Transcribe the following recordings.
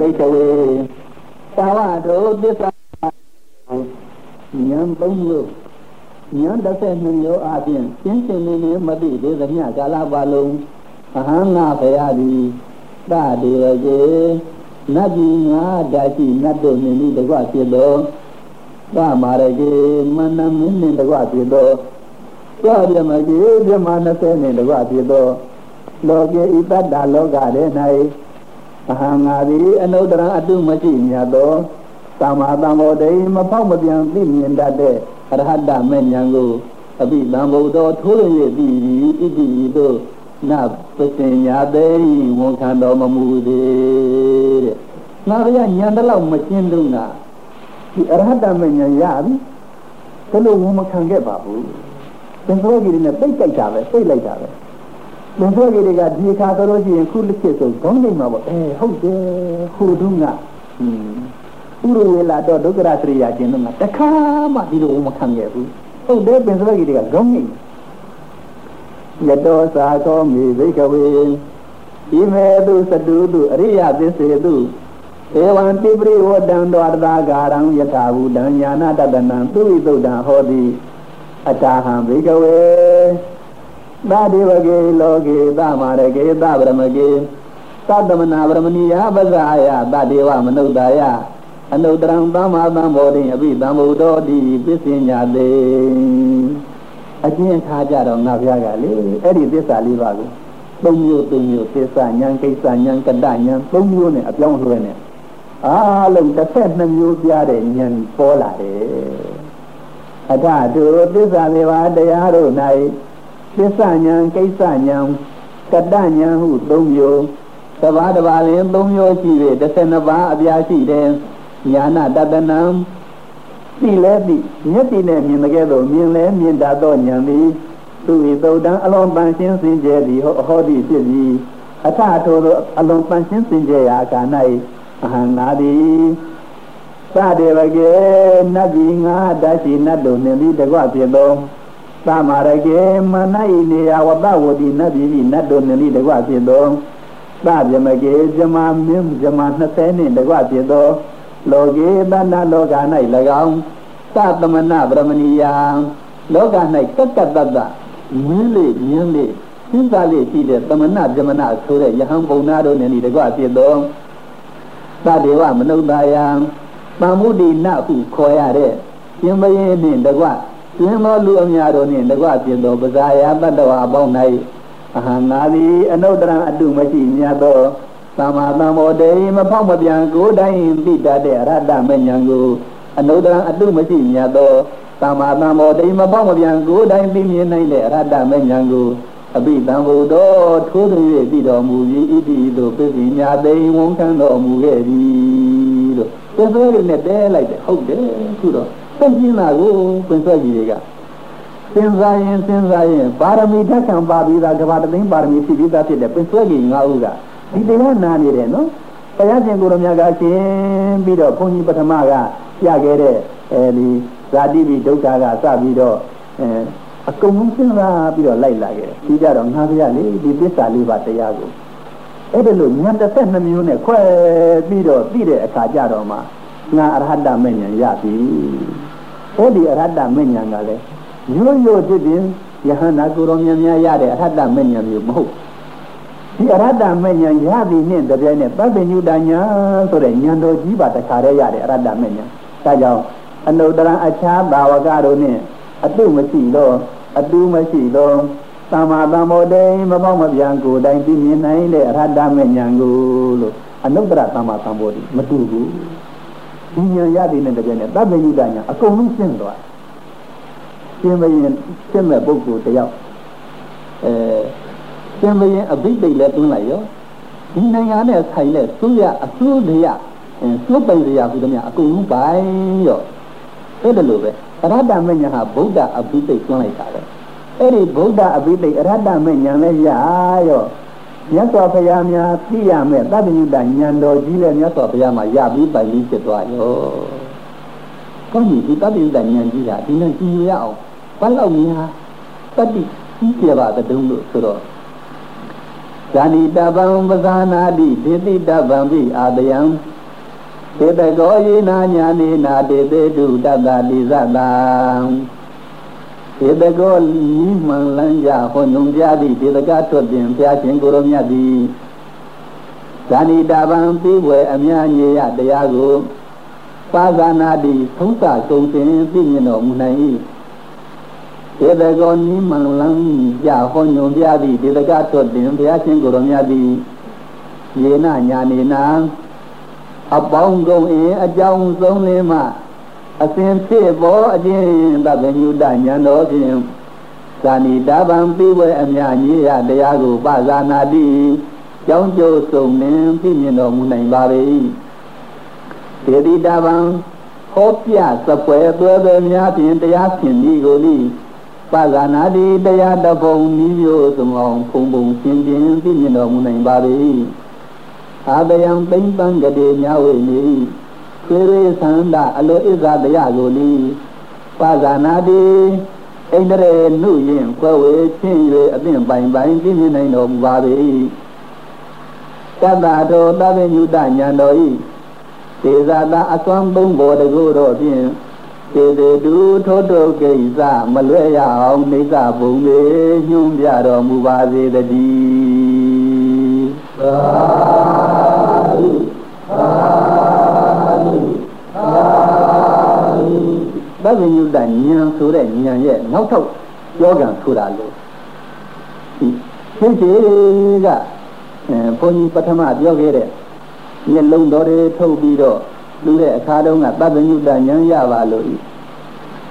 ဒိဋ္ဌဝေသာဝတောသစ္စာဉာဏ်သုံးလို့ဉာဏ်တစ်ဆက်နှစ်မျိုးအပြင်ရှင်းရှင်းလင်းလင်းမသိသေးသမျှကာလပါလုံးအဟံငါဖရာသည်တတေရကေနတ်ကြီးငါဓာရှိနတ်တို့နှင့်တကွဖြစ်သောသမာရကေမနမင်းနှင့်တကွဖြစ်သောသောပြမကေပြမ20နှင့်တကွဖြစ်သောလောကေဤတတ္တလောကထဲ၌ အဟံငါသည်အနုတ္တရအတုမရှိမြတ်သောသမ္မာသမ္ဗောဓိမဖောက်မပြန်သိမြင်တတ်တဲ့အရဟတမေညာကိုအပိသံဗုဒ္ဓထိုးရည်ပြီးဣတိတို့နပစင်ညာသေးဝန်ခံတော်မမူသေးတဲ့ငါဗျာညံတလောက်မရှင်းတော့နာဒီအရဟတမေညာရပြီဘယ်လိုဝန်မခံခဲ့ပါဘူးသင်္သောကြီးတွေနဲ့ပိတ်ကြိုက်တာပဲပိတ်လိုက်တာပဲ သင်္သောကြီးတွေကဒီခါဆိုလို့ရှိရင်ခုလက်ချစ်ဆိုခေါင်းနေမှာပေါ့အဲဟုတ်တယ်ဟိုတုန်းကဟင်းဥရဝေလာတော့ဒုက္ခရစရိယာကျင်တော့တခါမှဒီလိုမခံခဲ့ဘူးဟုတ်တယ်ပင်စရကြီးတွေကခေါင်းနေယတောသာသောမိဘိကဝေဤမေတုသတုတုအရိယသစ္စေတုဧဝံတိပရိဝတံတောအတ္တကာရံယထာဘူတံညာနာတတနံသူဝိသုဒ္ဓံဟောတိအတာဟံဘိကဝေ သာဒေဝကေလောကေသမရကေသဗရမကေသတ္တမနာဗရမဏိယပဇာယသဒေဝမနုဿာယအနုတ္တရံသမ္မာသမ္ဗောဓိအပိသံဗုဒ္ဓောတိပစ္စညာတေအကျင့်ခါကြတော့ငါပြားကလေအဲ့ဒီသစ္စာလေးပါကိုသုံးမျိုးသုံးမျိုးသစ္စာဉာဏ်ကိစ္စဉာဏ်ကတ္တဉာဏ်သုံးမျိုးနဲ့အပြောင်းလွှဲနေအားလုံးတစ်ဆက်နှစ်မျိုးပြတဲ့ဉာဏ်ပေါ်လာတယ်အထတူသစ္စာမေဝတရားတို့၌ သစ္စာဉာဏ်ကိစ္စဉာဏ်ကတ္တဉာဏ်ဟုသုံးမျိုးတဘာတဘာလင်းသုံးမျိုးရှိပြီ12ပါးအပြားရှိတယ်ညာနာတတနံသိလဲသိမျက်တိနဲ့မြင်တဲ့ကဲ့သို့မြင်လဲမြင်တတ်သောဉာဏ်သည်သူဤသုတ်တံအလုံးပန်းရှင်းစင်ကြယ်သည်ဟောဟောသည်ဖြစ်ပြီးအထထိုသောအလုံးပန်းရှင်းစင်ကြယ်ရာအခါ၌အဟံငါသည်သတေဝကေနတ်ကြီးငါတရှိနတ်တို့နှင့်သည်တကွဖြစ်သော သမာရကေမနဣနေယဝတဝတိနတ်ပြည်နတ်တို့နှင့်သည်တကွဖြစ်သောသဗြမကေဇမမင်းဇမ20နှင့်တကွဖြစ်သော လောကေတဏ္ဍလောက၌၎င်းသသမဏဗရမဏီယလောက၌ကတ္တတတ္တမင်းလေးမြင်းလေးစဉ်းစားလေးရှိတဲ့သမဏဗြမဏဆိုတဲ့ယဟန်ပုံနာတို့နဲ့ဒီတကွဖြစ်သောသတေဝမနုဿာယံသံမုဒိနဟုခေါ်ရတဲ့ရှင်မင်းနှင့်တကွ ရှင်သောလူအများတို့နှင့်တကွဖြစ်သောပဇာယတတ္တဝအပေါင်း၌အဟံငါသည်အနုတ္တရအတုမရှိမြတ်သောသမ္မာသမ္ဗောတေမဖောက်မပြန်ကိုယ်တိုင်သိတတ်တဲ့အရဟတမဉ္ဇဉ်ကိုအနုတ္တရအတုမရှိမြတ်သောသမ္မာသမ္ဗောတေမဖောက်မပြန်ကိုယ်တိုင်သိမြင်နိုင်တဲ့အရဟတမဉ္ဇဉ်ကိုအပိတံဘုဒ္ဓထိုးသွင်း၍သိတော်မူပြီးဣတိတို့ပစ္စည်းညာသိဝန်ခံတော်မူခဲ့သည်လို့သစ္စာရည်နဲ့တဲလိုက်တယ်ဟုတ်တယ်ခုတော့ သိကျင်းတာကိုပင်ဆွဲကြီးတွေကစဉ်းစားရင်စဉ်းစားရင်ပါရမီဓာတ်ခံပါပြီးသားကဘာတသိန်းပါရမီဖြစ်ပြီးသားဖြစ်တဲ့ပင်ဆွဲကြီး၅ဦးကဒီတရားနာနေတယ်နော်ဘုရားရှင်ကိုရမြတ်ကရှင်ပြီးတော့ဘုန်းကြီးပထမကပြခဲ့တဲ့အဲဒီဇာတိပိဒုက္ခကစပြီးတော့အဲအကုန်လုံးစဉ်းစားပြီးတော့လိုက်လာခဲ့တယ်ဒီကြတော့ငါပြရလေဒီသစ္စာလေးပါတရားကိုအဲ့ဒါလို့ဉာဏ်တစ်ဆက်နှမျိုးနဲ့ခွဲပြီးတော့သိတဲ့အခါကြတော့မှ ငါအရဟတမဉ္ဇဉ်ရပြီအဲ့ဒီအရဟတမဉ္ဇဉ်ကလည်းရိုးရိုးဖြစ်ဖြစ်ယဟန္တာကိုရောမြင်များရတဲ့အရဟတမဉ္ဇဉ်မျိုးမဟုတ်ဒီအရဟတမဉ္ဇဉ်ရသည်နဲ့တပြိုင်နက်ပပ္ပညုတညာဆိုတဲ့ဉာဏ်တော်ကြီးပါတခါတည်းရတဲ့အရဟတမဉ္ဇဉ်ဒါကြောင့်အနုတ္တရအခြားဘာဝကတို့နဲ့အတုမရှိတော့အတူမရှိတော့သမ္မာသမ္ဗောတေမပေါက်မပြန်ကိုယ်တိုင်သိမြင်နိုင်တဲ့အရဟတမဉ္ဇဉ်ကိုလို့အနုတ္တရသမ္မာသမ္ဗောတိမတူဘူး ဒီဉာဏ်ရသည်နဲ့တပြိုင်နက်ပပ္ပညုတညာအကုန်လုံးရှင်းသွားရှင်းမရင်ရှင်းမဲ့ပုဂ္ဂိုလ်တယောက်အဲရှင်းမရင်အဘိဓိတ်လည်းတွန်းလိုက်ရောဒီနိုင်ငံနဲ့ဆိုင်တဲ့သူရအဆူးတရားသူ့ပိုင်တရားဟူသည်များအကုန်လုံးပိုင်ရောအဲ့ဒါလိုပဲအရဟတမဉ္ဇဉ်ဟာဗုဒ္ဓအဘိဓိတ်တွန်းလိုက်တာပဲအဲ့ဒီဗုဒ္ဓအဘိဓိတ်အရဟတမဉ္ဇဉ်လည်းရရော မြတ်စွာဘုရားများသိရမယ်တပ္ပညုတဉာဏ်တော်ကြီးလည်းမြတ်စွာဘုရားမှာရပြီးပိုင်ပြီးဖြစ်သွားရောကောင်းပြီဒီတပ္ပညုတဉာဏ်ကြီးဟာဒီနဲ့ကြည်ရအောင်ဘယ်လောက်များတတိကြီးကြပါတဲ့တုံးလို့ဆိုတော့ဘဇာတိတပံပဇာနာတိဒေတိတပံပိအာတယံဒေတကောယေနာညာနေနာတေတေတုတတ္တတိသတ္တံဒေတကောလီမှန်လန်းကြဟောညုံကြသည့်ဒေတကထွတ်တင်ဘုရားရှင်ကိုရောမြတ်သည်ဇာတိတပံပြီးွယ်အမြညေယတရားကိုပါဇာနာတိသုံးစာကုန်တင်ပြည့်မြင်တော်မူနိုင်၏ဒေတကောနီးမှန်လန်းကြဟောညုံကြသည့်ဒေတကထွတ်တင်ဘုရားရှင်ကိုရောမြတ်သည်ယေနညာနေနာအပေါင်းကုန်အင်းအကြောင်းဆုံးလင်းမှ အစဉ်ဖြစ်ပေါ်အခြင်းသဗ္ဗညုတဉာဏ်တော်ဖြင့်ဇာနိတဗံပြီးဝဲအမြကြီးရတရားကိုပဇာနာတိကြောင်းကျိုးစုံနှင်ပြည့်မြင်တော်မူနိုင်ပါ၏ဒေတိတဗံဟောပြစပွဲသွဲသွဲများဖြင့်တရားဖြင့်ဒီကိုလိပဇာနာတိတရားတပုံဤမျိုးစုံအောင်ဖုံဖုံရှင်းပြင်းပြည့်မြင်တော်မူနိုင်ပါ၏အာတယံပိမ့်ပံကတိမြဝေနိ သေရေသန္တာအလိုဣဇာတရားကိုလီပါဇာနာတိဣန္ဒရေနုယင်ကွယ်ဝေချင်း၍အသင့်ပိုင်ပိုင်ပြည့်မြင်နိုင်တော်မူပါ၏တတ္တတောတဗ္ဗညုတညာတော်ဤသေဇာတာအစွမ်းသုံးဘောတကူတော့ဖြင့်သေတေတုထိုးတုကိစ္စမလွဲရအောင်နေသဘုံလေးညွှန်ပြတော်မူပါစေတည်းသာဓုသာဓု သာဓုသဗ္ဗညုတဉာဏ်ဆိုတဲ့ဉာဏ်ရဲ့နောက်ထောက်ယောဂံဆိုတာလို့ဒီသိစေကအဲဘုန်းကြီးပထမပြောခဲ့တဲ့မျက်လုံးတော်တွေထုတ်ပြီးတော့လူတဲ့အခါတုန်းကသဗ္ဗညုတဉာဏ်ရပါလို့ဤ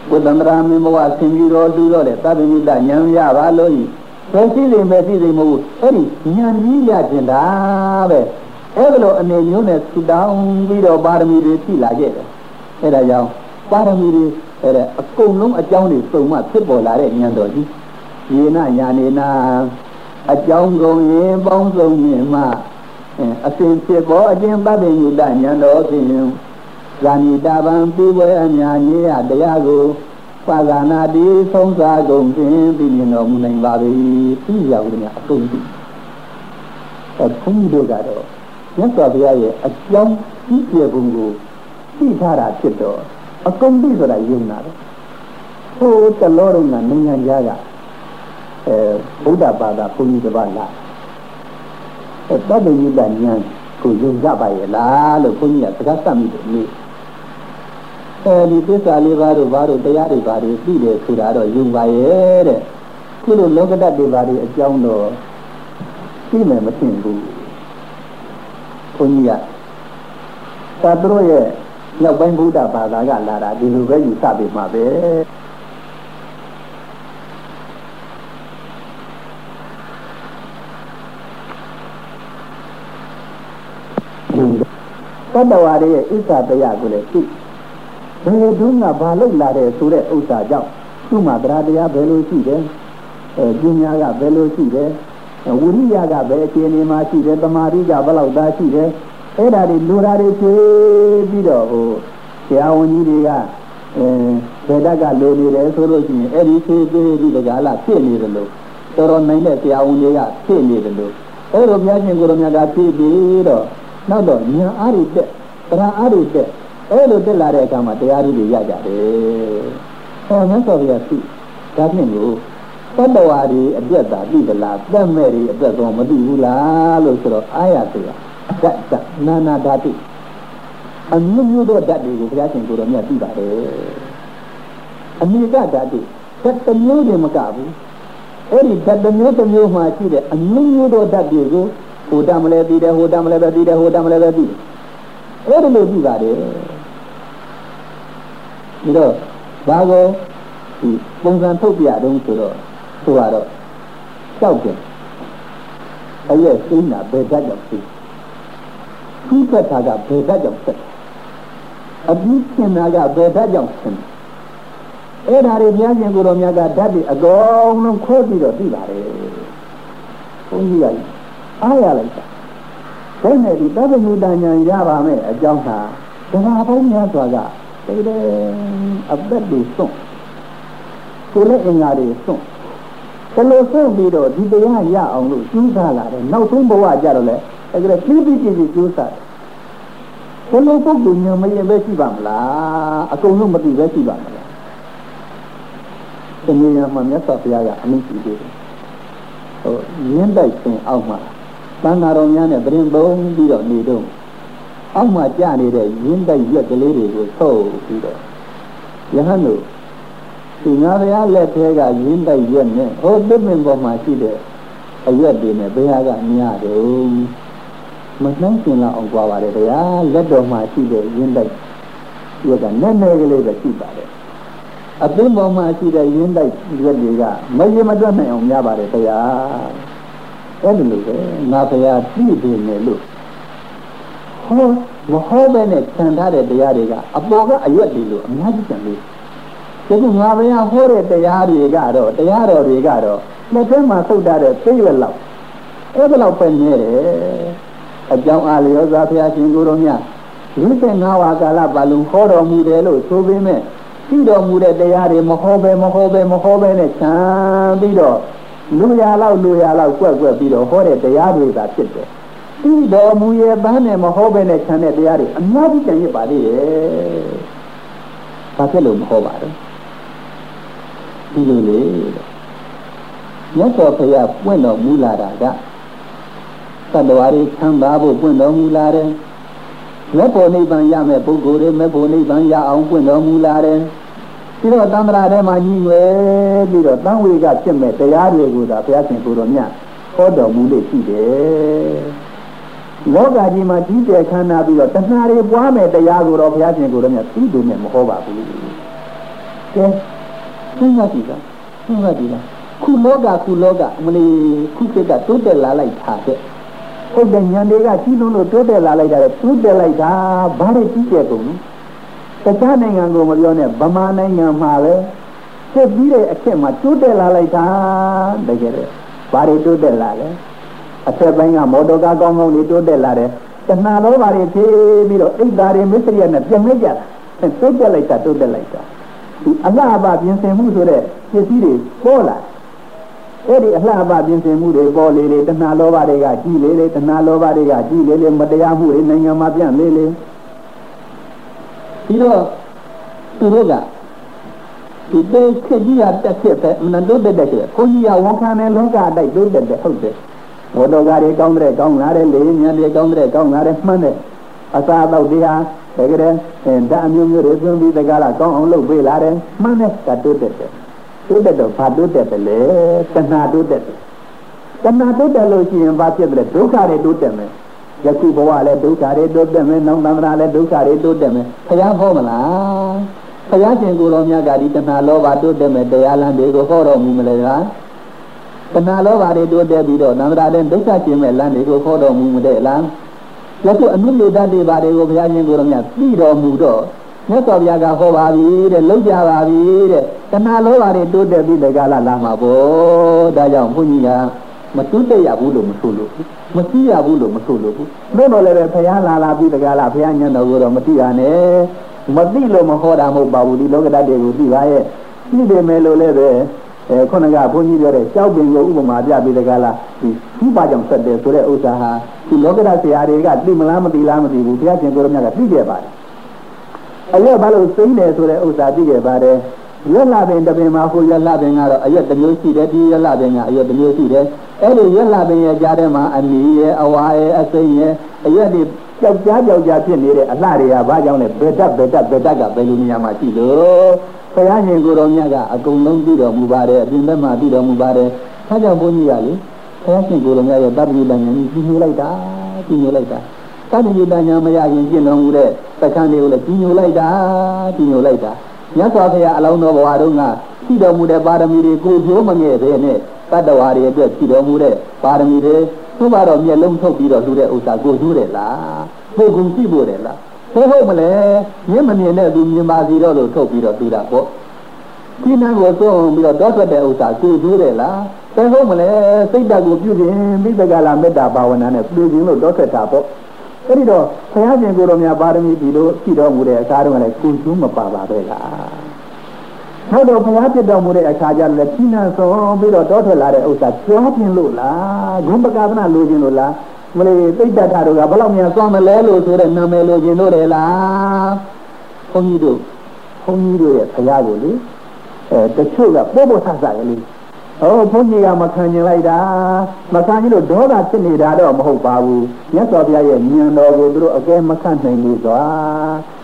ဘုဒ္ဓံတရာမင်းဘဝဆင်ပြီးတော့လူတော့တဲ့သဗ္ဗညုတဉာဏ်ရပါလို့ဤဘယ်ရှိလိမ့်မယ်ရှိလိမ့်မဟုတ်အဲ့ဒီဉာဏ်ကြီးရကျင်တာပဲအဲ့ဒါလိုအနေမျိုးနဲ့ဆူတောင်းပြီးတော့ပါရမီတွေဖြည့်လာခဲ့တယ်အဲ့ဒါကြောင့် ပါရမီတွေအဲ့ဒါအကုန်လုံးအကြောင်းတွေစုံမှဖြစ်ပေါ်လာတဲ့ဉာဏ်တော်ကြီးယေနညာနေနာအကြောင်းကုန်ရင်ပေါင်းစုံမြင်မှအစဉ်ဖြစ်ပေါ်အကျဉ်းပတ်တဲ့ညုတဉာဏ်တော်ဖြင့်ဇာနိတာပံပြီးပွဲအများကြီးရတရားကိုပါဇာနာတိသုံးစားကုန်ဖြင့်ပြီးမြင်တော်မူနိုင်ပါ၏ပြီးရောက်တယ်အကုန်ပြီးအဲဘုန်းကြီးတို့ကတော့မြတ်စွာဘုရားရဲ့အကြောင်းကြီးကျယ်ပုံကိုသိထားတာဖြစ်တော့ အကုန်ပြီးဆိုတာယုံတာပဲဟိုတလောတော့ကနိုင်ငံသားကအဲဗုဒ္ဓဘာသာဘုန်းကြီးတစ်ပါးလားအဲတပ္ပယိတဉာဏ်ကိုယုံကြပါရဲ့လားလို့ဘုန်းကြီးကစကားဆက်မိတယ်နေ့အဲဒီသစ္စာလေးပါးတို့ဘာတို့တရားတွေဘာတွေသိတယ်ဆိုတာတော့ယုံပါရဲ့တဲ့ခုလိုလောကတ္တတွေဘာတွေအကြောင်းတော့သိမယ်မသိဘူးဘုန်းကြီးကသာတို့ရဲ့ နောက်ပိုင်းဗုဒ္ဓဘာသာကလာတာဒီလိုပဲယူဆပြီးမှာပဲတတ္တဝါတွေရဲ့ဣစ္ဆာတရားကိုလည်းသိဘယ်သူကဘာလို့လာတယ်ဆိုတဲ့ဥစ္စာကြောင့်သူ့မှာတရားတရားဘယ်လိုရှိတယ်အဲပညာကဘယ်လိုရှိတယ်ဝိရိယကဘယ်အခြေအနေမှာရှိတယ်တမာတိကဘယ်လောက်သားရှိတယ် အဲ့ဒါတွေလူဓာတွေဖြေပြီးတော့ဟိုဆရာဝန်ကြီးတွေကအဲဘယ်တက်ကလိုနေတယ်ဆိုလို့ရှိရင်အဲ့ဒီဖြေပြီးပြီးတကလားဖြစ်နေတယ်လို့တော်တော်နိုင်တဲ့ဆရာဝန်တွေကဖြစ်နေတယ်လို့အဲ့လိုဘုရားရှင်ကိုရောမြတ်ကဖြေပြီးတော့နောက်တော့ဉာဏ်အားတွေတက်တရားအားတွေတက်အဲ့လိုတက်လာတဲ့အခါမှာတရားတွေရကြတယ်ဟောမြတ်စွာဘုရားသိဒါဖြင့်ကိုတတ္တဝါတွေအတွက်သာသိသလားတတ်မဲ့တွေအတွက်တော့မသိဘူးလားလို့ဆိုတော့အာရစရာ ဓာတ်ဓာတ်နာနာဓာတုအမျိုးမျိုးသောဓာတ်တွေကိုဘုရားရှင်ကိုယ်တော်မြတ်သိပါတယ်အမိကဓာတုဓာတ်တစ်မျိုးတည်းမကဘူးအဲ့ဒီဓာတ်တစ်မျိုးတစ်မျိုးမှရှိတဲ့အမျိုးမျိုးသောဓာတ်တွေကိုဟိုတမလဲသိတယ်ဟိုတမလဲပဲသိတယ်ဟိုတမလဲပဲသိတယ်အဲ့ဒီလိုသိပါတယ်ဒီတော့ဘာကိုဒီပုံစံထုတ်ပြတုံးဆိုတော့ဆိုတော့ကြောက်တယ်အဲ့ရဲ့စိတ်နာဘယ်ဓာတ်ကြောင့်သိသူ့ သက်တာကဘယ်ဓာတ်ကြောင့်ဆက်အပြီးရှင်းတာကဘယ်ဓာတ်ကြောင့်ရှင်းအဲ့ဒါတွေများရှင်ကိုယ်တော်များကဓာတ်တွေအကုန်လုံးခွဲပြီးတော့သိပါတယ်ဘုန်းကြီးကအားရလိုက်တာဒါနဲ့ဒီသဗ္ဗညုတဉာဏ်ရပါမယ်အကြောင်းဟာဓမ္မဘုံများစွာကတိတယ်အသက်တွေစွန့်ကိုယ်လည်းအင်္ဂါတွေစွန့်ဘယ်လိုဆုံးပြီးတော့ဒီတရားရအောင်လို့ကျူးစားလာတယ်နောက်ဆုံးဘဝကြတော့လေ အဲ့ဒါပြည့်ပြည့်ပြည့်ကျူးစားဘယ်လိုပုဂ္ဂိုလ်ညမရင်ပဲရှိပါမလားအကုန်လုံးမသိပဲရှိပါမလားတနည်းမှာမြတ်စွာဘုရားကအမိန့်ရှိသေးတယ်ဟိုရင်းတိုက်ရှင်အောက်မှာတန်ဃာတော်များနဲ့ပြင်ပုံပြီးတော့နေတော့အောက်မှာကြာနေတဲ့ရင်းတိုက်ရွက်ကလေးတွေကိုဆုပ်ပြီးတော့ယဟန်တို့ဒီငါဘုရားလက်ထဲကရင်းတိုက်ရွက်နဲ့ဟိုတစ်ပင်ပေါ်မှာရှိတဲ့အရွက်တွေနဲ့ဘုရားကမြားတယ် မနှိုင်းရှင်လောက်အောင်ကြွားပါတယ်ဗျာလက်တော်မှာရှိတဲ့ရင်းတိုက်ရွက်ကနည်းနည်းကလေးပဲရှိပါတယ်အပင်းပေါ်မှာရှိတဲ့ရင်းတိုက်ရွက်တွေကမရေမတွက်နိုင်အောင်များပါတယ်ဗျာအဲ့ဒီလိုပဲငါဘုရားပြည့်တယ်နဲ့လို့ဟောမဟောပဲနဲ့ခြံထားတဲ့တရားတွေကအပေါ်ကအရွက်တွေလို့အများကြီးခြံလို့ဒီကငါဘုရားဟောတဲ့တရားတွေကတော့တရားတော်တွေကတော့လက်ထဲမှာသုတ်တာတဲ့သိရွက်လောက်အဲ့ဒါလောက်ပဲနေတယ် အကြောင်းအားလျောစွာဘုရားရှင်ကိုယ်တော်မြတ်55ဝါကာလပတ်လုံးဟောတော်မူတယ်လို့ဆိုပေမဲ့ရှိတော်မူတဲ့တရားတွေမဟောပဲမဟောပဲမဟောပဲနဲ့ခြံပြီးတော့လူရလောက်လူရလောက်ကွက်ကွက်ပြီးတော့ဟောတဲ့တရားတွေသာဖြစ်တယ်ရှိတော်မူရဲ့ပန်းနဲ့မဟောပဲနဲ့ခြံတဲ့တရားတွေအများကြီးကျန်ရပါသေးတယ်။ဘာဖြစ်လို့မဟောပါလဲ။ဒီလိုလေမြတ်စွာဘုရားပွင့်တော်မူလာတာက တတ္တဝါတွေချမ်းသာဖို့ပွင့်တော်မူလာတယ်။လက်ပေါ်နိဗ္ဗာန်ရမယ်ပုဂ္ဂိုလ်တွေမဲ့ပေါ်နိဗ္ဗာန်ရအောင်ပွင့်တော်မူလာတယ်။ပြီးတော့တန္တရာထဲမှာညီငယ်ပြီးတော့တန်ဝေကဖြစ်မဲ့တရားတွေကိုသာဘုရားရှင်ကိုယ်တော်မြတ်ဟောတော်မူလို့ရှိတယ်။လောကကြီးမှာကြီးကျယ်ခမ်းနားပြီးတော့တဏှာတွေပွားမဲ့တရားကိုတော့ဘုရားရှင်ကိုယ်တော်မြတ်သိတယ်နဲ့မဟောပါဘူး။ကဲစဉ်းစားကြည့်ပါစဉ်းစားကြည့်ပါခုလောကခုလောကအမလီခုခေတ်ကတိုးတက်လာလိုက်တာတဲ့ ဟုတ်တယ်ညာတွေကကြီးလုံးလို့တိုးတက်လာလိုက်တာလေတိုးတက်လိုက်တာဘာတွေကြီးကျယ်ကုန်လဲတခြားနိုင်ငံကိုမပြောနဲ့ဗမာနိုင်ငံမှာပဲဖြစ်ပြီးတဲ့အချက်မှာတိုးတက်လာလိုက်တာတကယ်လေဘာတွေတိုးတက်လာလဲအထက်ပိုင်းကမော်တော်ကားကောင်းကောင်းလေးတိုးတက်လာတယ်တဏှာလောဘတွေဖြေးပြီးတော့အိတ်သားတွေမစ္စရိယနဲ့ပြင်လိုက်ကြတာတိုးတက်လိုက်တာတိုးတက်လိုက်တာဒီအလှအပပြင်ဆင်မှုဆိုတဲ့ပစ္စည်းတွေပေါ်လာ အဲ့ဒီအလှအပပြင်ဆင်မှုတွေပေါ်လေလေတဏှာလောဘတွေကကြီးလေလေတဏှာလောဘတွေကကြီးလေလေမတရားမှုတွေနိုင်ငံမှာပြန့်လေလေပြီးတော့သူတို့ကဒီတေခကြီးရတက်ဖြစ်ပဲမနတို့တက်တက်ဖြစ်ခွန်ကြီးကဝန်ခံတဲ့လောကအတိုက်တို့တက်တက်ဟုတ်တယ်ဘောတော်ကားတွေကောင်းတဲ့ကောင်းလာတယ်လေညံတွေကောင်းတဲ့ကောင်းလာတယ်မှန်းတယ်အစာတော့တရားတကယ်အဲဓာအမျိုးမျိုးတွေသွင်းပြီးတကားလားကောင်းအောင်လုပ်ပေးလာတယ်မှန်းတယ်ကတိုးတက်တယ် တိုးတက်တော့ဘာတိုးတက်တယ်လဲတဏှာတိုးတက်တယ်တဏှာတိုးတက်လို့ရှိရင်ဘာဖြစ်တယ်ဒုက္ခတွေတိုးတက်မယ်ယခုဘဝလည်းဒုက္ခတွေတိုးတက်မယ်နောက်သံဃာလည်းဒုက္ခတွေတိုးတက်မယ်ဘုရားဟောမလားဘုရားရှင်ကိုယ်တော်မြတ်ကဒီတဏှာလောဘတိုးတက်မယ်တရားလမ်းတွေကိုဟောတော်မူမလဲလားတဏှာလောဘတွေတိုးတက်ပြီးတော့သံဃာလည်းဒုက္ခကျင်မဲ့လမ်းတွေကိုဟောတော်မူမတဲ့လားယခုအနုမေတ္တတွေဘာတွေကိုဘုရားရှင်ကိုယ်တော်မြတ်သိတော်မူတော့ မြတ်စွာဘုရားကဟောပါပြီတဲ့လောက်ကြပါပြီတဲ့တဏှာလောဘတွေတိုးတက်ပြီးတကလာလာမှာပေါ့ဒါကြောင့်ဘုန်းကြီးကမတိုးတက်ရဘူးလို့မဆိုလို့မသိရဘူးလို့မဆိုလို့ဘူးတို့တော့လည်းပဲဘုရားလာလာပြီးတကလာဘုရားညံတော်ကိုတော့မသိရနဲ့မသိလို့မဟောတာမဟုတ်ပါဘူးဒီလောကဓာတ်တွေကိုသိပါရဲ့သိတယ်မယ်လို့လည်းပဲအဲခုနကဘုန်းကြီးပြောတဲ့ကြောက်ပင်ကိုဥပမာပြပြီးတကလားဒီသူ့ပါကြောင့်ဆက်တယ်ဆိုတဲ့ဥစ္စာဟာဒီလောကဓာတ်ဆရာတွေကသိမလားမသိလားမသိဘူးဘုရားရှင်ကိုရမြတ်ကသိခဲ့ပါတယ် အရက်ဘာလို့စိမ့်တယ်ဆိုတဲ့ဥစ္စာသိခဲ့ပါတယ်ရက်လာပင်တပင်မှာဟိုရက်လာပင်ကတော့အရက်တစ်မျိုးရှိတယ်ဒီရက်လာပင်ကအရက်တစ်မျိုးရှိတယ်အဲ့ဒီရက်လာပင်ရဲ့ကြားထဲမှာအနီရဲ့အဝါရဲ့အစိမ့်ရဲ့အရက်ဒီကြောက်ကြားကြောက်ကြားဖြစ်နေတဲ့အလှတွေကဘာကြောင့်လဲဘေတတ်ဘေတတ်ဘေတတ်ကဘယ်လိုနေရာမှာရှိလို့ဘုရားရှင်ကိုယ်တော်မြတ်ကအကုန်လုံးပြီးတော်မူပါတယ်အပြင်ဘက်မှာပြီးတော်မူပါတယ်ဒါကြောင့်ဘုန်းကြီးကလေဘုရားရှင်ကိုယ်တော်မြတ်ရဲ့တပ္ပိတဉာဏ်ကြီးကြီးညိုလိုက်တာကြီးညိုလိုက်တာ တပ္ပိတဉာဏ်မရရင်ကျင့်တော်မူတဲ့သက္ကန့်တွေကိုလည်းကြီးညိုလိုက်တာကြီးညိုလိုက်တာမြတ်စွာဘုရားအလောင်းတော်ဘဝတုန်းကရှိတော်မူတဲ့ပါရမီတွေကိုကျိုးမငဲ့ပဲနဲ့တတ္တဝါတွေအတွက်ရှိတော်မူတဲ့ပါရမီတွေသူ့ဘာတော့မျက်လုံးထုတ်ပြီးတော့လှူတဲ့ဥစ္စာကိုကျိုးတယ်လားပုဂ္ဂိုလ်ရှိဖို့တယ်လားဟုတ်ဟုတ်မလဲမြင်မမြင်တဲ့သူမြင်ပါစီတော့လို့ထုတ်ပြီးတော့လှူတာပေါ့ဒီနန်းကိုသုံးပြီးတော့တောထွက်တဲ့ဥစ္စာကိုကျိုးတယ်လားဘယ်ဟုတ်မလဲစိတ်ဓာတ်ကိုပြုပြင်မိတ္တကလာမေတ္တာဘာဝနာနဲ့ပြုပြင်လို့တောထွက်တာပေါ့ အဲ့ဒီတော့ဘုရားရှင်ကိုယ်တော်များပါရမီဒီလိုရှိတော်မူတဲ့အခါတုန်းကလည်းကိုကျိုးမပါပါပဲလားနောက်တော့ဘုရားပြတော်မူတဲ့အခါကျလည်းဖြီးနှံဆုံးပြီးတော့တောထွက်လာတဲ့ဥစ္စာကြောခြင်းလို့လားဂုံပကာသနာလိုခြင်းလို့လားမလေးသိတ္တထတို့ကဘယ်လောက်များသွားမလဲလို့ဆိုတဲ့နာမည်လိုခြင်းတို့တယ်လားဘုန်းကြီးတို့ဘုန်းကြီးတို့ရဲ့ဘုရားကိုလေအဲတချို့ကပို့ပို့ဆဆရလေ ဟောဘုန်းကြီးကမခံကျင်လိုက်တာမခံကျင်လို့ဒေါသဖြစ်နေတာတော့မဟုတ်ပါဘူးမြတ်စွာဘုရားရဲ့ဉာဏ်တော်ကိုသူတို့အကဲမခံနိုင်လို့စွာ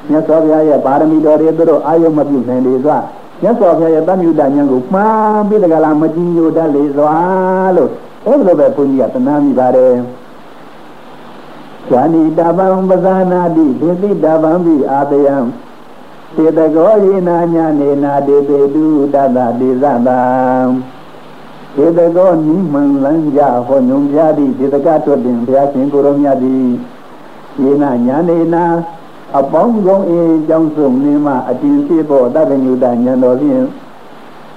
မြတ်စွာဘုရားရဲ့ပါရမီတော်တွေသူတို့အာယုမပြုနိုင်လေစွာမြတ်စွာဘုရားရဲ့တမ္မြုတဉာဏ်ကိုမှားပြီးတကလားမကြည်ညိုတတ်လေစွာလို့အဲ့လိုပဲဘုန်းကြီးကသနာမိပါတယ်ဇာနိတပံပဇာနာတိဒေတိတပံပိအာတယံစေတကောယေနာညာနေနာဒေပေတုတတတေသတံစေ တကောနိမံလံကြဟောညုံပြာတိစေတကတွတ်တင်ဘုရားရှင်ကိုရောမြတ်သည်ယေနာညာနေနာအပေါင်းဆုံးအင်းကြောင့်ဆုံးနေမှအတင်ဖြစ်ဖို့တပ္ပညုတဉာဏ်တော်ဖြင့်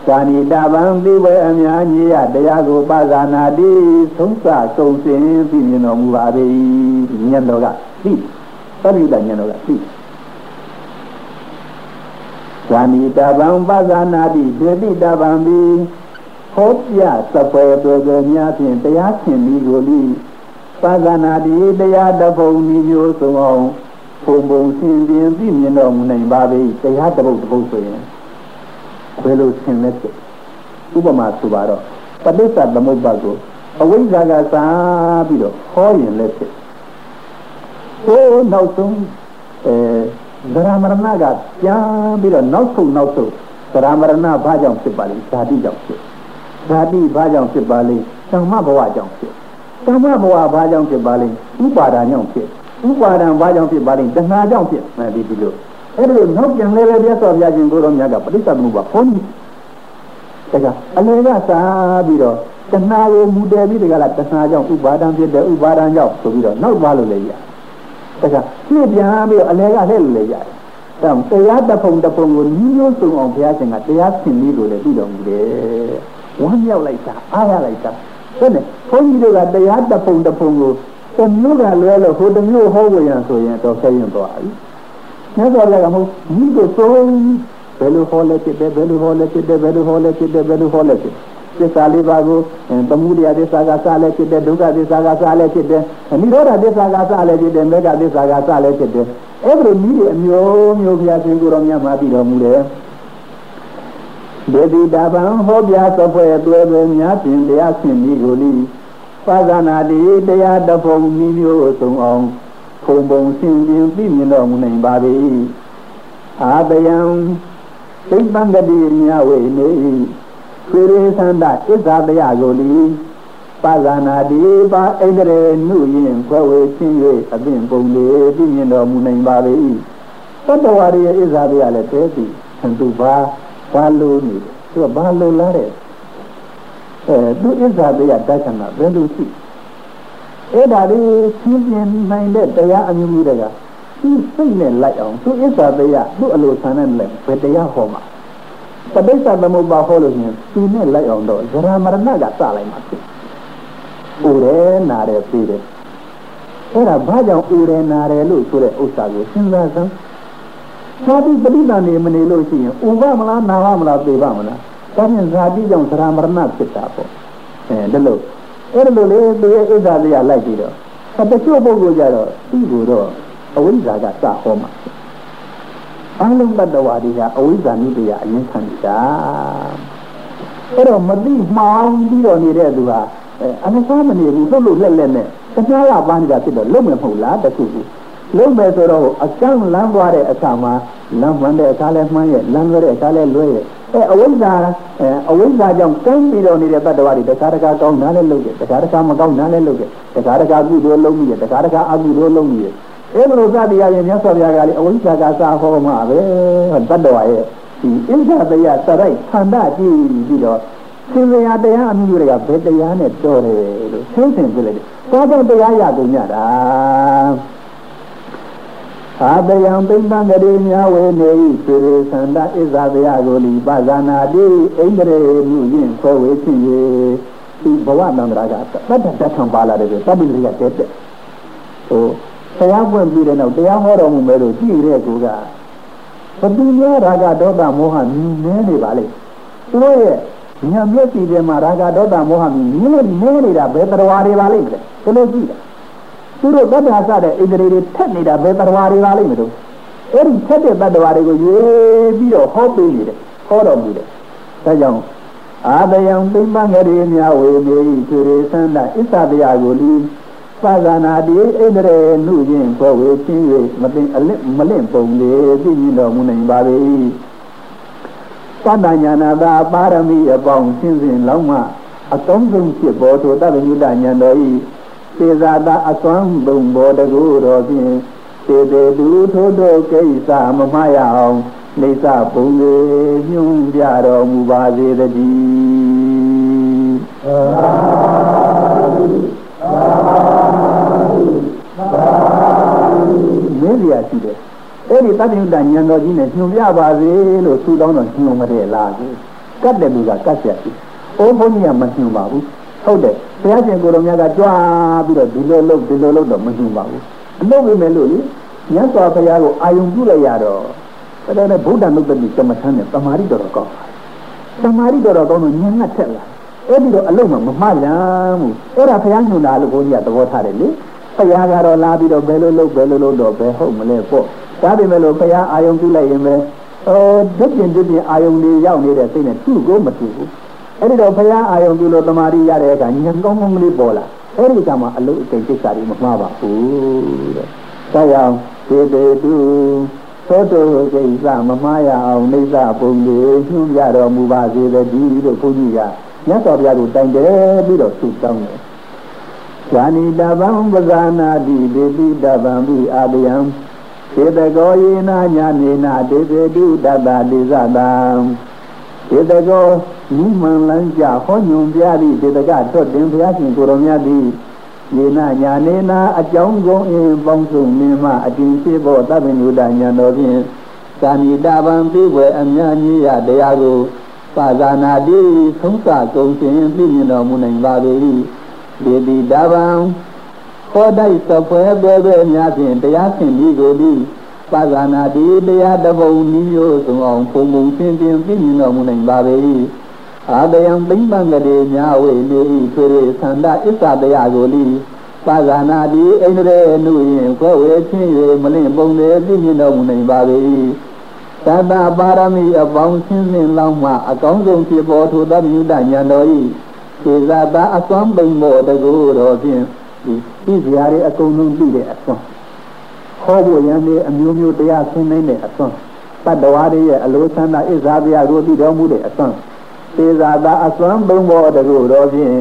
ဇာနိတဗံသိဝေအများကြီးရတရားကိုပါဇာနာတိသုံးစကုံစင်ပြမြင်တော်မူပါ၏ဉာဏ်တော်ကသိတပ္ပညုတဉာဏ်တော်ကသိဇာနိတဗံပါဇာနာတိဒေတိတဗံပိ ဟောပြသပွဲတော်တော်များဖြင့်တရားရှင်မိကိုလိပါဇာနာတိတရားတပုံမျိုးစုံအောင်ဘုံဘုံဆင်ပြင်းပြမြင်တော်မူနိုင်ပါ၏တရားတပုတ်တပုတ်ဆိုရင်ဘယ်လိုဆင်လဲဥပမာဆိုပါတော့ပဋိစ္စသမုပ္ပါကိုအဝိဇ္ဇာကစားပြီးတော့ဟောရင်လည်းဖြစ်ဟိုနောက်ဆုံးအဲဒရမရဏကပြန်ပြီးတော့နောက်ဆုံးနောက်ဆုံးဒရမရဏဘာကြောင့်ဖြစ်ပါလိမ့်ဇာတိကြောင့်ဖြစ် ဇာတိဘာကြောင့်ဖြစ်ပါလိမ့်သံမဘဝကြောင့်ဖြစ်သံမဘဝဘာကြောင့်ဖြစ်ပါလိမ့်ဥပါဒာကြောင့်ဖြစ်ဥပါဒံဘာကြောင့်ဖြစ်ပါလိမ့်တဏှာကြောင့်ဖြစ်မယ်ဒီဒီလိုအဲ့ဒီနောက်ပြန်လဲလဲပြတ်သွားပြခြင်းကိုတော့မြတ်ကပဋိစ္စသမုပ္ပါဘုန်းကြီးတကအလေကစားပြီးတော့တဏှာကိုမူတည်ပြီးတကလားတဏှာကြောင့်ဥပါဒံဖြစ်တယ်ဥပါဒံကြောင့်ဆိုပြီးတော့နောက်သွားလို့လည်းရတကပြည့်ပြန်ပြီးတော့အလေကလှည့်လို့လည်းရတယ်တောင်တရားတဖုံတဖုံကိုညီမျိုးစုံအောင်ဘုရားရှင်ကတရားဆင်ပြီးလို့လည်းပြီးတော်မူတယ် ဝမ်းမြောက်လိုက်တာအားရလိုက်တာဟုတ်တယ်ဘုန်းကြီးတို့ကတရားတဖုံတဖုံကိုတမျိုးကလွဲလို့ဟိုတမျိုးဟောဝရံဆိုရင်တော့ဆဲရင်သွားပြီမြတ်စွာဘုရားကမဟုတ်ဒီကိုသုံးဘယ်လိုဟောလဲဖြစ်တယ်ဘယ်လိုဟောလဲဖြစ်တယ်ဘယ်လိုဟောလဲဖြစ်တယ်ဘယ်လိုဟောလဲဖြစ်သစ္စာလေးပါးကိုသမှုတရားသစ္စာကစလဲဖြစ်တယ်ဒုက္ခသစ္စာကစလဲဖြစ်တယ်နိရောဓသစ္စာကစလဲဖြစ်တယ်မေဃသစ္စာကစလဲဖြစ်တယ်အဲ့ဒီနည်းတွေအမျိုးမျိုးဘုရားရှင်ကိုယ်တော်မြတ်မှာပြီးတော်မူတယ် ဒေတိတာပံဟောပြသဖွယ်တွဲတွဲများဖြင့်တရားရှင်မိကိုလိပါဇာနာတိတရားတဖုံမိမျိုးစုံအောင်ဖုံပုံဆင်ခြင်းပြမြင်တော်မူနိုင်ပါ၏အာတယံသိပ္ပံတတိမြဝေနေခေရေသန္တဣဇာတယကိုလီပါဇာနာတိပါဣန္ဒရေနုယင်ခွဲဝေခြင်း၍အပင်ပုံလေပြမြင်တော်မူနိုင်ပါ၏သတ္တဝါရဲ့ဣဇာတယလည်းတဲသည်သူပါ ဘာလို့နေသူကဘာလို့လားတဲ့အဲသူဣဇာတရားတက္ကနာဘယ်လိုရှိအဲ့ဒါလေးရှင်းပြနိုင်တဲ့တရားအမျိုးမျိုးတွေကသူစိတ်နဲ့လိုက်အောင်သူဣဇာတရားသူ့အလိုဆန္ဒနဲ့လိုက်ဘယ်တရားဟောမှာပဋိစ္စသမုပ္ပါဟောလို့ရှင်သူနဲ့လိုက်အောင်တော့ဇရာမရဏကစလိုက်မှာဖြစ်ဥရဲနာတယ်ပြီးတယ်အဲ့ဒါဘာကြောင့်ဥရဲနာတယ်လို့ဆိုတဲ့ဥစ္စာကိုစဉ်းစားစမ်း သာတိပဋိသန္ဓေမနေလို့ရှိရင်ဥပမလားနာဝမလားသေပါမလားဒါဖြင့်ဇာတိကြောင့်သရမရဏဖြစ်တာပေါ့အဲဒီလိုအဲ့လိုလေသူရဲ့ဣဇာတရားလိုက်ပြီးတော့တချို့ပုဂ္ဂိုလ်ကြတော့သူ့ကိုတော့အဝိဇ္ဇာကစဟောမှာအလုံးတတ္တဝါတွေကအဝိဇ္ဇာနုတရားအရင်ခံတာအဲ့တော့မသိမှောင်ပြီးတော့နေတဲ့သူဟာအနစားမနေဘူးလှုပ်လို့လက်လက်နဲ့တရားရပန်းကြဖြစ်တော့လုံးမမဟုတ်လားတခုခု လုံးမယ်ဆိုတော့အကန့်လမ်းသွားတဲ့အခါမှာလမ်းမှန်တဲ့အခါလဲမှန်းရဲ့လမ်းလွဲတဲ့အခါလဲလွဲရဲ့အဲအဝိဇ္ဇာအဲအဝိဇ္ဇာကြောင့်ကမ်းပြီးတော့နေတဲ့တတ္တဝါတွေတခါတခါကောင်းနားလဲလုပ်တယ်တခါတခါမကောင်းနားလဲလုပ်တယ်တခါတခါကုသိုလ်လုံးပြီးတယ်တခါတခါအကုသိုလ်လုံးပြီးတယ်အဲလိုစသည်အရင်မြတ်စွာဘုရားကလည်းအဝိဇ္ဇာကစာဟောမှာပဲတတ္တဝါရဲ့ဒီအစ္ဆတရားစရိုက်ခန္ဓာကြည့်ပြီးတော့သင်္ဃာတရားအမျိုးတွေကဘယ်တရားနဲ့တော်တယ်လို့ဆင်းဆင်းပြလိုက်တယ်။ဘာကြောင့်တရားရကုန်ကြတာ အာတယံပိဋကရေမြဝေနေဤစေရသန္တဣဇာဗျာကိုလီပဇာနာတိဣန္ဒရေမြင့်ရင်ခွဲဝေဖြစ်၍ဒီဘဝတန္တရာကတတ်တတ်ထံပါလာတယ်ဆိုတပိရိယတဲတဲ့ဟိုတရားပွင့်ပြီးတဲ့နောက်တရားဟောတော်မူမယ်လို့ကြည့်တဲ့ကူကဘသူများရာဂဒေါသမောဟမြင်နေနေပါလေသူတို့ရဲ့ညာမျက်စီထဲမှာရာဂဒေါသမောဟမြင်နေနေနေတာဘယ်တရားတွေပါလိမ့်မယ်ဘယ်လိုကြည့်လဲ သူတို့တတ္ထာစတဲ့ဣန္ဒြေတွေထက်နေတာဘယ်တရားတွေပါလိမ့်မယ်တို့အဲ့ဒီထက်တဲ့တတ္တဝါတွေကိုရေးပြီးတော့ဟောပေးနေတယ်ဟောတော်မူတယ်ဒါကြောင့်အာတယံပိမ္ပငရေမြဝေမေဤသူရေသန္တာအစ္ဆတရားကိုလီပါဇာနာတိဣန္ဒြေနုချင်းဘောဝေချင်း၍မသိအလင့်မလင့်ပုံလေသိမြင်တော်မူနိုင်ပါ၏သတ္တညာနာသာပါရမီအပေါင်းရှင်းစဉ်လောက်မှအတုံးဆုံးဖြစ်ပေါ်ထိုတတ္တညုတညာတော်၏ စေသာတာအစွမ်းပုံဘောတကူတော်ဖြင့်စေတေသူထိုတို့ကိစ္စမမရအောင်နေသပုံလေညွှန်ပြတော်မူပါစေတည်းသာမင်းရရှိတယ်အဲ့ဒီတတ္တယုတဉာဏ်တော်ကြီးနဲ့ညွှန်ပြပါစေလို့ဆုတောင်းတော်ညွှန်မတဲ့လားကတ်တယ်လူကကတ်ဆက်ပြီ။အိုးဘုန်းကြီးကမညွှန်ပါဘူး။ ဟုတ်တယ်ဘုရားရှင်ကိုယ်တော်မြတ်ကကြွားပြီးတော့ဒီလိုလုပ်ဒီလိုလုပ်တော့မညွှန်ပါဘူး။အလုပ်ပဲမဲ့လို့လေမြတ်စွာဘုရားကိုအာယုံပြုလိုက်ရတော့အဲ့ဒါနဲ့ဗုဒ္ဓနုတ္တိကမ္မထမ်းနဲ့တမာရီတော်တော်ကောင်းတမာရီတော်တော်ကောင်းတော့ညံ့ငတ်ထက်လာအဲ့ဒီတော့အလုံးမမမှလမ်းဘူးအဲ့ဒါဘုရားညွှန်တာလို့ဘုန်းကြီးကသဘောထားတယ်လေဘုရားကတော့လာပြီးတော့ဘယ်လိုလုပ်ဘယ်လိုလုပ်တော့ဘယ်ဟုတ်မလဲပေါ့ဒါပေမဲ့လို့ဘုရားအာယုံပြုလိုက်ရင်ပဲဟိုဒုပြင်းဒုပြင်းအာယုံတွေရောက်နေတဲ့စိတ်နဲ့သူ့ကိုမတူဘူး အဲ့ဒီတော့ဘုရားအာယုံပြုလို့တမာရီရတဲ့အခါညံကောင်းကောင်းလေးပေါ်လာအဲ့ဒီကမှအလုံးအကျိန်ကိစ္စတွေမမှားပါဘူးတဲ့ဒါကြောင့်သေတေတုသောတုကိစ္စမမှားရအောင်နေသပုံလေးညွှန်ပြတော်မူပါစေတည်းလို့ဘုန်းကြီးကမြတ်စွာဘုရားကိုတိုင်တယ်ပြီးတော့ဆုတောင်းတယ်ဇာနိတဗံပဇာနာတိဒေတိတဗံပိအာတယံသေတကောယေနာညာနေနာဒေသေတုတတ္တတိသတံသေတကော နိမန်လန်းကြဟောညွန်ပြသည့်ဒေတကတွတ်တင်ဘုရားရှင်ကိုရောမြတ်သည်ယေနာညာနေနာအကြောင်းကုန်အင်းပေါင်းစုံမြင်မှအတင်ဖြစ်ဖို့သဗ္ဗညုတညာတော်ဖြင့်သာနိတာဗံပြည့်ွယ်အမြကြီးရတရားကိုပါဇာနာတိသုံးစာကုန်ခြင်းသိမြင်တော်မူနိုင်ပါ၏ဒေတိတာဗံဟောတိုက်သပွဲပဲပဲများဖြင့်တရားဆင်ပြီးကိုသည်ပါဇာနာတိတရားတပုံနည်းမျိုးစုံအောင်ပုံပုံရှင်းရှင်းသိမြင်တော်မူနိုင်ပါ၏ အာတယံပိမ္ပံကလေးများဝေနေဤခေရသန္တာအစ္ဆတရားကိုလိပါဇာနာတိအိန္ဒြေနုယင်ခွဲဝေချင်း၍မလင့်ပုံလေသိမြင်တော်မူနိုင်ပါ၏သတ္တပါရမီအပေါင်းရှင်းစဉ်လောက်မှအကောင်းဆုံးဖြစ်ပေါ်ထိုသဗ္ဗညုတဉာဏ်တော်၏သေဇာတာအစွမ်းပိန်မောတကူတော်ဖြင့်ဒီသိစရာတွေအကုန်လုံးသိတဲ့အစွမ်းဟောဖို့ရန်နေအမျိုးမျိုးတရားဆင်းနိုင်တဲ့အစွမ်းတတ္တဝါတွေရဲ့အလိုဆန္ဒအစ္စာပြကိုသိတော်မူတဲ့အစွမ်း သေဇာတာအစွမ်းပိန်မောတကူတော်ဖြင့်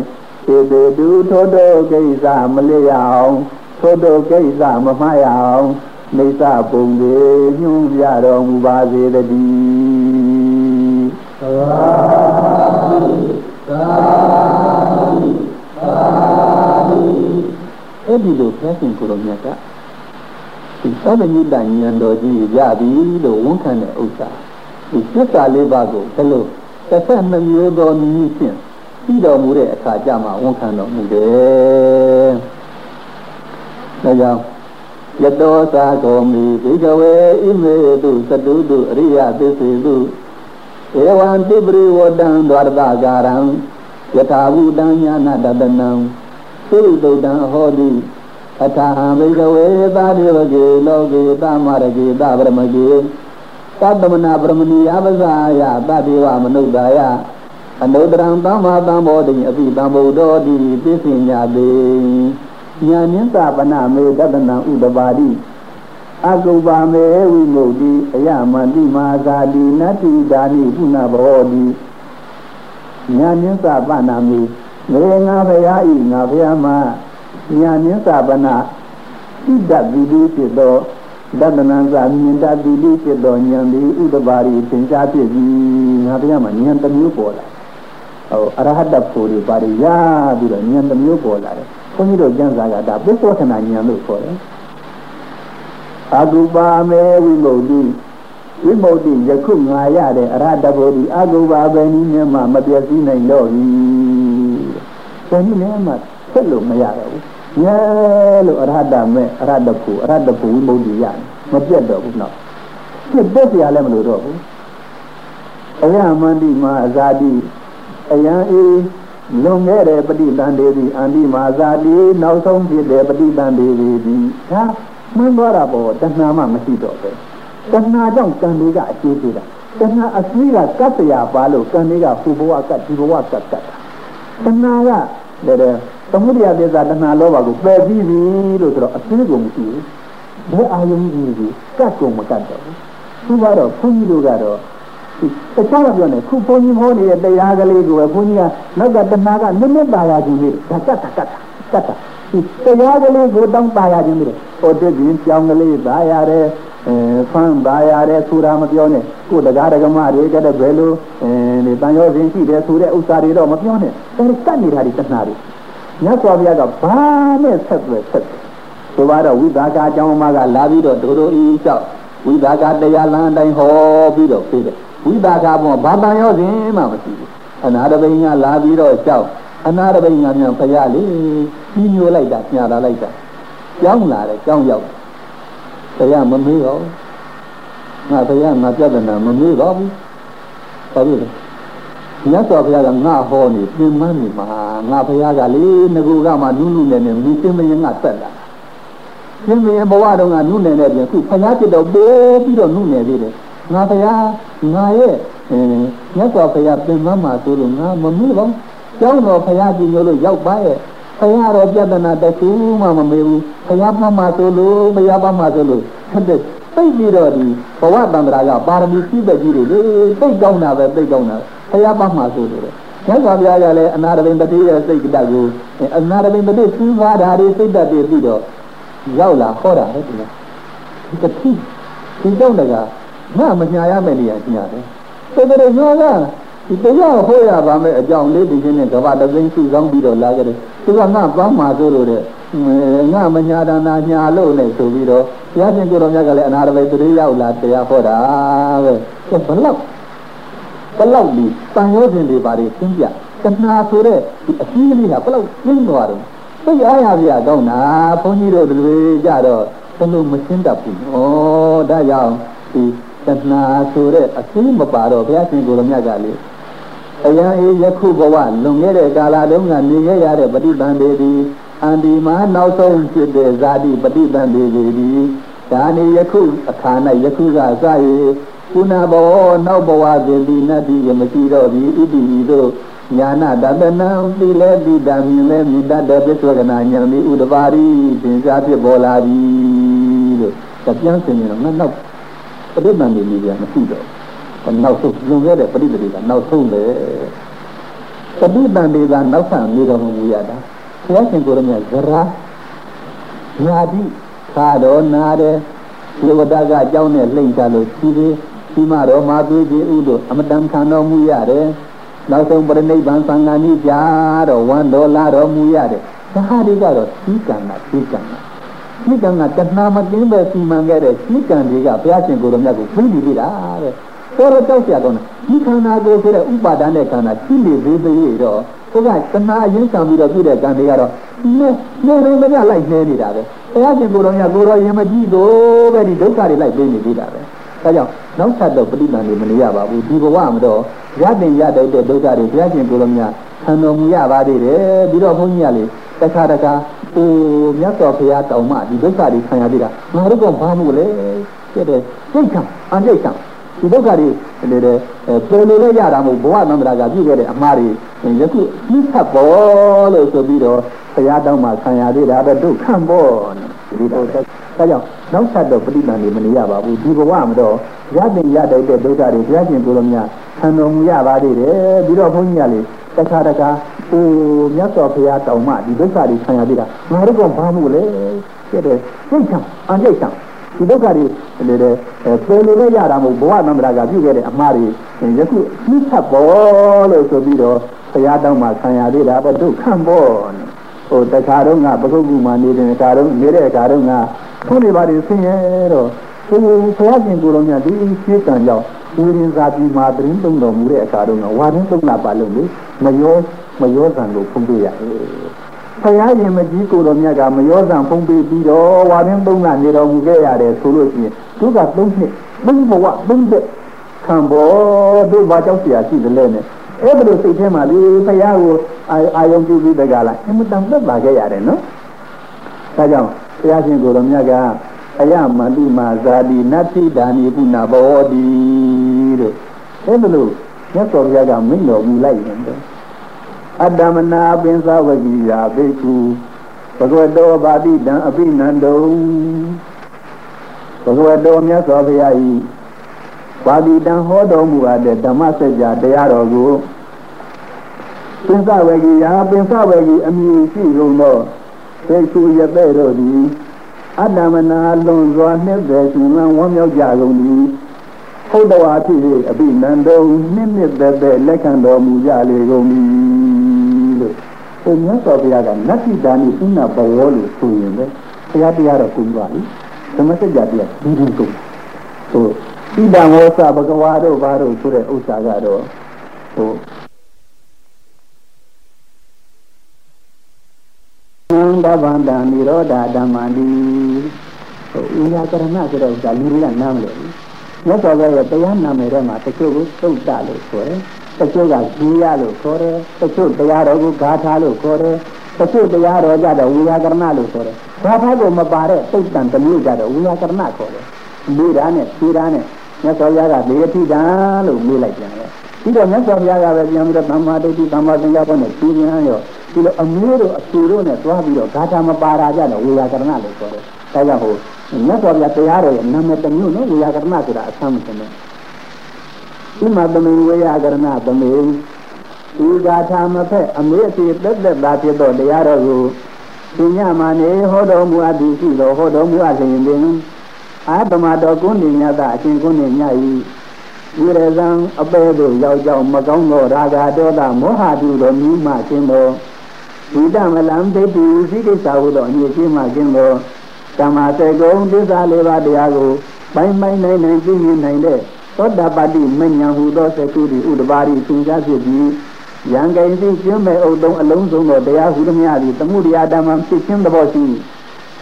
သေတေတုထိုတောကိစ္စမလျရအောင်ထိုတောကိစ္စမမှားရအောင်နေသပုံတွေညွှန်ပြတော်မူပါစေတည်းသာသာသာအဲ့ဒီလိုဖျက်ရှင်ကိုယ်တော်မြတ်ကဒီသဗ္ဗညုတဉာဏ်တော်ကြီးရပြီလို့ဝန်ခံတဲ့ဥစ္စာဒီသစ္စာလေးပါးကိုဘယ်လို တစ်ဆက်နှမျိုးသောနည်းဖြင့်ပြီးတော်မူတဲ့အခါကျမှဝန်ခံတော်မူတယ်။ဒါကြောင့်ယတောသာကောမိဘိကဝေဣမေတုသတုတုအရိယသစ္စေတုဧဝံတိပရိဝတံဒွါရတကာရံယထာဘုတံညာနာတတနံသုတုတံဟောတိအထာဟံဘိကဝေသာဒေဝကေလောကေသမရကေသဗရမကေ သတ္တမနာပရမဏိယပဇာယသတေဝမနုဿာယအနုတ္တရံသမ္မာသမ္ဗောတိအပိတံဗုဒ္ဓောတိပိစိညာတိညာမြင့်သာပနမေတတနံဥဒပါတိအကုပါမေဝိမု ക്തി အယမန္တိမာဇာတိနတ္တိဒါနိပုဏ္ဏဘောတိညာမြင့်သာပနာမေငရေငါဖရာဤငါဖရာမညာမြင့်သာပနာဣဒ္ဓဗိဓိဖြစ်သော ဒတနံသာမြင်တတ်တိဖြစ်သောဉာဏ်သည်ဥဒပါရိသင်္ချာဖြစ်ပြီးငါဖရာမဉာဏ်တစ်မျိုးပေါ်လာဟိုအရဟတဖို့တွေပါရရပြီးတော့ဉာဏ်တစ်မျိုးပေါ်လာတယ်ဘုန်းကြီးတို့ကျမ်းစာကဒါပုပ္ပဝထနာဉာဏ်လို့ခေါ်တယ်အတုပါမေဝိမု ക്തി ဝိမု ക്തി ယခုငါရတဲ့အရဟတဖို့ဒီအတုပါပဲနည်းနဲ့မှမပြည့်စည်နိုင်တော့ဘူးဘယ်နည်းနဲ့မှဆက်လို့မရတော့ဘူး ညဲလို့အရဟတမဲ့အရဟတဖို့အရဟတဖို့ဝိမု ക്തി ရတယ်မပြတ်တော့ဘူးနော် ဖြစ်တဲ့ဆရာလည်းမလို့တော့ဘူးအယမန္တိမာအဇာတိအယံအေးလွန်ခဲ့တဲ့ပฏิတန်ဒေဒီအန္တိမာဇာတိနောက်ဆုံးဖြစ်တဲ့ပฏิတန်ဒေဒီဒီဒါမှန်းသွားတာပေါ့တဏှာမှမရှိတော့ပဲတဏှာကြောင့်ကံတွေကအကျိုးပေးတာတဏှာအစည်းကကတ်တရားပါလို့ကံတွေကဟူဘဝကတ်ဒီဘဝကတ်ကတ်တာတဏှာကတဲ့ သမုဒိယသစ္စာတဏှာလောဘကိုပယ်ပြီးပြီလို့ဆိုတော့အစည်းကိုမရှိဘူးဘယ်အာယုံကြီးကြီးကတ်ကုန်မကတ်တော့ဘူးသူကတော့ဘုန်းကြီးတို့ကတော့တခြားကပြောနေခုဘုန်းကြီးဟောနေတဲ့တရားကလေးကိုပဲဘုန်းကြီးကနောက်ကတဏှာကနည်းနည်းပါရခြင်းလေးဒါကတ်တာကတ်တာကတ်တာဒီတရားကလေးကိုတောင်းပါရခြင်းလေးဟိုတည်းချင်းကြောင်းကလေးပါရတယ်အဲဖမ်းပါရတယ်ဆိုတာမပြောနဲ့ကိုတရားဓမ္မတွေကတည်းဘယ်လိုအဲတန်ရောစဉ်ရှိတယ်ဆိုတဲ့ဥစ္စာတွေတော့မပြောနဲ့အဲဒီကတ်နေတာဒီတဏှာတွေ မြတ်စွာဘုရားကဘာနဲ့ဆက်သွယ်ဆက်သွယ်ဆိုတော့ဝိသကာအကြောင်းမှကလာပြီးတော့ဒိုဒိုအီလျှောက်ဝိသကာတရားလမ်းအတိုင်းဟောပြီးတော့ပြေးတယ်ဝိပါကဘောဘာတန်ရောစဉ်မှမရှိဘူးအနာတပိန်ကလာပြီးတော့ကြောက်အနာတပိန်ကမြန်ဖရလေကြီးညိုလိုက်တာညာလာလိုက်တာကြောင်းလာတယ်ကြောင်းရောက်ဖရမမေးတော့ငါဖရငါပြဿနာမမေးတော့ဘူးဘာလို့လဲ မြတ်စွာဘုရားကငါဟောနေပြင်မနေမှာငါဘုရားကလေငကူကမှနုနုနဲ့နဲ့မြင်သိမရင်ငါဆက်လာပြင်မရင်ဘဝတုန်းကနုနယ်နဲ့ပြင်ခုဘုရားจิตတော့ပိုးပြီးတော့နုနယ်သေးတယ်ငါဘုရားငါရဲ့မြတ်စွာဘုရားပြင်မမှာဆိုလို့ငါမမေ့ပါဘူးကျောင်းတော်ဘုရားကြီးမျိုးလို့ရောက်ပါရဲ့ဘုရားတော်ပြဿနာတခုမှမမေ့ဘူးဘုရားမမှာဆိုလို့ဘုရားမမှာဆိုလို့ဆက်တဲ့သိပြီးတော့ဒီဘဝတန္တရာကပါရမီပြည့်တဲ့ကြီးတွေလေသိကောင်းတာပဲသိကောင်းတာ ဘုရားမမှာဆိုလို့မြတ်စွာဘုရားကလည်းအနာရဘိန်တတိရဲ့စိတ်ကတကိုအနာရဘိန်တတိစူးကားတာတွေစိတ်တတ်တွေပြီးတော့ရောက်လာဟောတာလေဒီလားဒီတတိဒီတော့တကငါမညာရမယ့်နေရာညာတယ်ဆိုတဲ့ညောကဒီတရားဟောရပါမယ်အကြောင်းလေးဒီချင်းနဲ့ကဘာတသိန်းစုဆောင်ပြီးတော့လာကြတယ်သူကငါပန်းမှာဆိုလို့တဲ့ငါမညာဒါနာညာလို့နဲ့ဆိုပြီးတော့ဘုရားရှင်ကိုတော်မြတ်ကလည်းအနာရဘေသူရောက်လာတရားဟောတာပဲဘလောက် ဘလောက်ဒီတန်ရောစဉ်တွေပါတယ်သင်ပြတဏှာဆိုတဲ့ဒီအကြီးလေးကဘလောက်ကျင်းသွားတယ်သိအားရပြကောင်းတာဘုန်းကြီးတို့တွေကြတော့ဘယ်လိုမရှင်းတတ်ဘူးဩဒါကြောင့်ဒီတဏှာဆိုတဲ့အသိမပါတော့ဘုရားရှင်ကိုယ်တော်မြတ်ကလေအယံအေးယခုဘဝလွန်ခဲ့တဲ့ကာလတုန်းကနေခဲ့ရတဲ့ပฏิပန်တွေဒီအန္ဒီမှာနောက်ဆုံးဖြစ်တဲ့ဇာတိပฏิပန်တွေဒီဒါနေယခုအခါ၌ယခုကစ၍ ကုဏဘောနောက်ဘဝစဉ်ဒီနတ်ဒီမရှိတော့ဒီဣတိဤသို့ညာနာတတနံသီလေတိတံမြင်လဲမြင်တတ်တဲ့ပစ္စောကနာဉာဏ်ဤဥဒပါရီသင်္ချာဖြစ်ပေါ်လာပြီလို့တပြန်စင်နေတော့ငါနောက်ပဋိသန္ဓေလေးကမရှိတော့နောက်ဆုံးလွန်ခဲ့တဲ့ပဋိသန္ဓေကနောက်ဆုံးပဲပဋိသန္ဓေကနောက်ဆံနေတော်မူရတာဘုရားရှင်ကိုရမြဇရာညာတိခါတော်နာတဲ့ဒီဝတ္တကအကြောင်းနဲ့လှိမ့်ချလို့ဒီဒီ ဒီမတော်မာသွေးကြီးဥတို့အမတန်ခံတော်မူရတယ်နောက်ဆုံးပရိနိဗ္ဗာန်သံဃာနိပြတော့ဝမ်းတော်လာတော်မူရတယ်ဒါဟာတွေကတော့ဒီကံကဒီကံကဒီကံကတဏှာမကင်းပဲစီမံခဲ့တဲ့ဒီကံတွေကဘုရားရှင်ကိုယ်တော်မြတ်ကိုဖိပြီးပြီလားတဲ့ဆိုတော့ကြောက်ကြတော့ဒီခန္ဓာကိုယ်ဆိုတဲ့ဥပါဒာနဲ့ခန္ဓာရှိနေသေးသေးတော့ဘုရားတဏှာအရင်ကံပြီးတော့ပြည့်တဲ့ကံတွေကတော့နေနေနေမကြလိုက်နေနေတာပဲဘုရားရှင်ကိုယ်တော်မြတ်ကိုယ်တော်ရင်မကြည့်တော့ပဲဒီဒုက္ခတွေလိုက်ပေးနေသေးတာပဲ ဒါကြောင့်နောက်ဆက်တော့ပဋိသန္ဓေမနေရပါဘူးဒီဘဝမှာတော့ရတဲ့ရတဲ့ဒုက္ခတွေဘုရားရှင်ကိုယ်တော်မြတ်ဆံတော်မူရပါသေးတယ်ပြီးတော့ဘုန်းကြီးကလေတခါတခါဟိုမြတ်စွာဘုရားတောင်မှဒီဒုက္ခတွေခံရသေးတာငါတို့ကဘာမှုလဲတဲ့တဲ့စိတ်ခံအစိတ်ခံဒီဒုက္ခတွေလေတဲ့ပေါ်လို့လည်းရတာမဟုတ်ဘဝသန္တရာကပြုခဲ့တဲ့အမှားတွေယခုပြစ်ဖတ်ပေါ်လို့ဆိုပြီးတော့ဘုရားတောင်းမှခံရသေးတာတော့ဒုက္ခပေါ်ဒီတော့ ဒါကြောင့်နောက်ဆက်တော့ပဋိသန္ဓေမနေရပါဘူးဒီဘဝမှာတော့ရတဲ့ရတဲ့ဒုက္ခတွေဘုရားရှင်ကိုယ်တော်များခံတော်မူရပါသေးတယ်ပြီးတော့ဘုန်းကြီးကလေတခါတခါဟိုမြတ်စွာဘုရားတောင်မှဒီဒုက္ခတွေခံရသေးတာငါတို့ကဘာမှုလဲတဲ့တဲ့စိတ်ချအံ့စိတ်ချဒီဒုက္ခတွေလေတဲ့ပယ်လို့လည်းရတာမဟုတ်ဘဝသံဃာကပြုခဲ့တဲ့အမှားတွေယခုနှိထပ်ပေါ်လို့ဆိုပြီးတော့ဘုရားတောင်မှခံရသေးတာတော့ဒုက္ခပေါ်ဟိုတခါတော့ငါပကုတ်ကူမှနေတဲ့အခါတော့နေတဲ့အခါတော့ငါ ထုံးနေပါလေဆင်းရဲတော့ဟိုဘုရားရှင်ကိုယ်တော်မြတ်ဒီရှင်းတန်ကြောင့်ဝိရင်သာပြီးမှာသတင်းသုံးတော်မူတဲ့အခါတော့ဝါရင်းသုံးတာပါလို့လေမယောမယောဇံကိုဖုံးပြရတယ်ဖယားရင်မကြီးကိုတော်မြတ်ကမယောဇံဖုံးပေးပြီးတော့ဝါရင်းသုံးတာနေတော်မူခဲ့ရတယ်ဆိုလို့ရှိရင်သူကသုံးနှစ်တသုံးဘဝသုံးသက်ခံပေါ်တို့ဘာကြောင့်ဆရာရှိတယ်လဲနဲ့အဲ့ဒါလိုစိတ်ထဲမှာလေဖရာကိုအာယုံပြုပြီးတကလားအမတန်သက်ပါခဲ့ရတယ်နော်ဒါကြောင့်ဘု ရားရှင်ကိုယ်တော်မြတ်ကအယမန္တိမာဇာတိနတ္ထိဒါနိပုဏဘောတိတဲ့အဲ့ဒါလို့မြတ်စွာဘုရားကမိန့်တော်မူလိုက်ရင်အတ္တမနာပင်စဝကိယာဘိက္ခုဘဂဝတောဘာတိတံအပိနန္တုံဘဂဝတောမြတ်စွာဘုရားဤဘာတိတံဟောတော်မူအပ်တဲ့ဓမ္မစကြာတရားတော်ကိုပင်စဝကိယာပင်စဝကိအမည်ရှိလုံးသော ဘိက္ခုယတဲ့တို့သည်အတ္တမနာလွန်စွာနှစ်သက်ရှင်လန်းဝမ်းမြောက်ကြကုန်သည်ဟုတ်တော်အဖြစ်အပိနန္တုံနှစ်နှစ်သက်သက်လက်ခံတော်မူကြလေကုန်သည်လို့ဘုရားတော်ဘုရားကနတ္တိဒါနိသုနာဘဝလို့ဆိုရင်ပဲဘုရားတရားတော်ကုန်သွားပြီဓမ္မစကြာတရားဒီဒီကုန်ဟိုဣဒံဝောသဘဂဝါတို့ဘာတို့ဆိုတဲ့ဥစ္စာကတော့ဟို သဗ္ဗန္တံនិရောဓဓမ္မတိဟိုဥညာကရဏဆိုတဲ့ဥစ္စာလူတွေကနားမလဲဘူးမြတ်စွာဘုရားရဲ့တရားနာမည်ထဲမှာတချို့ကိုသုတ်တလို့ခေါ်တယ်တချို့ကဇီယလို့ခေါ်တယ်တချို့တရားတော်ကိုဂါထာလို့ခေါ်တယ်တချို့တရားတော်ကြတော့ဝိညာကရဏလို့ခေါ်တယ်ဂါထာကိုမပါတဲ့သုတ်တန်တမျိုးကြတော့ဝိညာကရဏခေါ်တယ်မိဓာနဲ့ဖြေဓာနဲ့မြတ်စွာဘုရားကလေတိတံလို့မေးလိုက်ပြန်တယ်ပြီးတော့မြတ်စွာဘုရားကပဲပြန်ပြီးတော့သမ္မာဒိဋ္ဌိသမ္မာသင်္ကပ္ပနဲ့ဖြေပြန်ရော ဒီလိုအမျိုးတို့အဆူတို့နဲ့တွားပြီးတော့ဂါထာမပါတာကြတော့ဝေယကရဏလို့ခေါ်တယ်။ဒါကြောင့်ဟိုမြတ်စွာဘုရားတရားတော်ရဲ့နာမည်တစ်မျိုးနော်ဝေယကရဏဆိုတာအဆမ်းမစနဲ့။ဒီမှာသမင်ဝေယကရဏသမင်ဒီဂါထာမဖက်အမေအစီတက်တက်သာဖြစ်တော့တရားတော်ကိုဒီညမှာနေဟောတော်မူအပ်သည်ရှိတော်ဟောတော်မူအပ်လျင်ပင်အာတမတော်ကုဏိညတအရှင်ကုဏိညဤဝိရဇံအပေတို့ရောက်ကြောင်းမကောင်းသောရာဂဒေါသမောဟတုတို့မြူးမှခြင်းသော ဝိတမလံဒိဋ္ဌိစိကိစ္စဟုသောအညစ်အကြေးမှခြင်းသောဓမ္မစေကုံသစ္စာလေးပါးတရားကိုပိုင်းပိုင်းနိုင်နိုင်သိမြင်နိုင်တဲ့သောတာပတ္တိမဉ္ဇဉ်ဟူသောသကုတိဥဒ္ဒပါရိသင်္ချာဖြစ်ပြီးယံကိဉ္စီကျင်းမဲ့အုပ်တုံးအလုံးစုံသောတရားဟုသမျှသည်သမှုတရားဓမ္မဖြစ်ခြင်းသဘောရှိ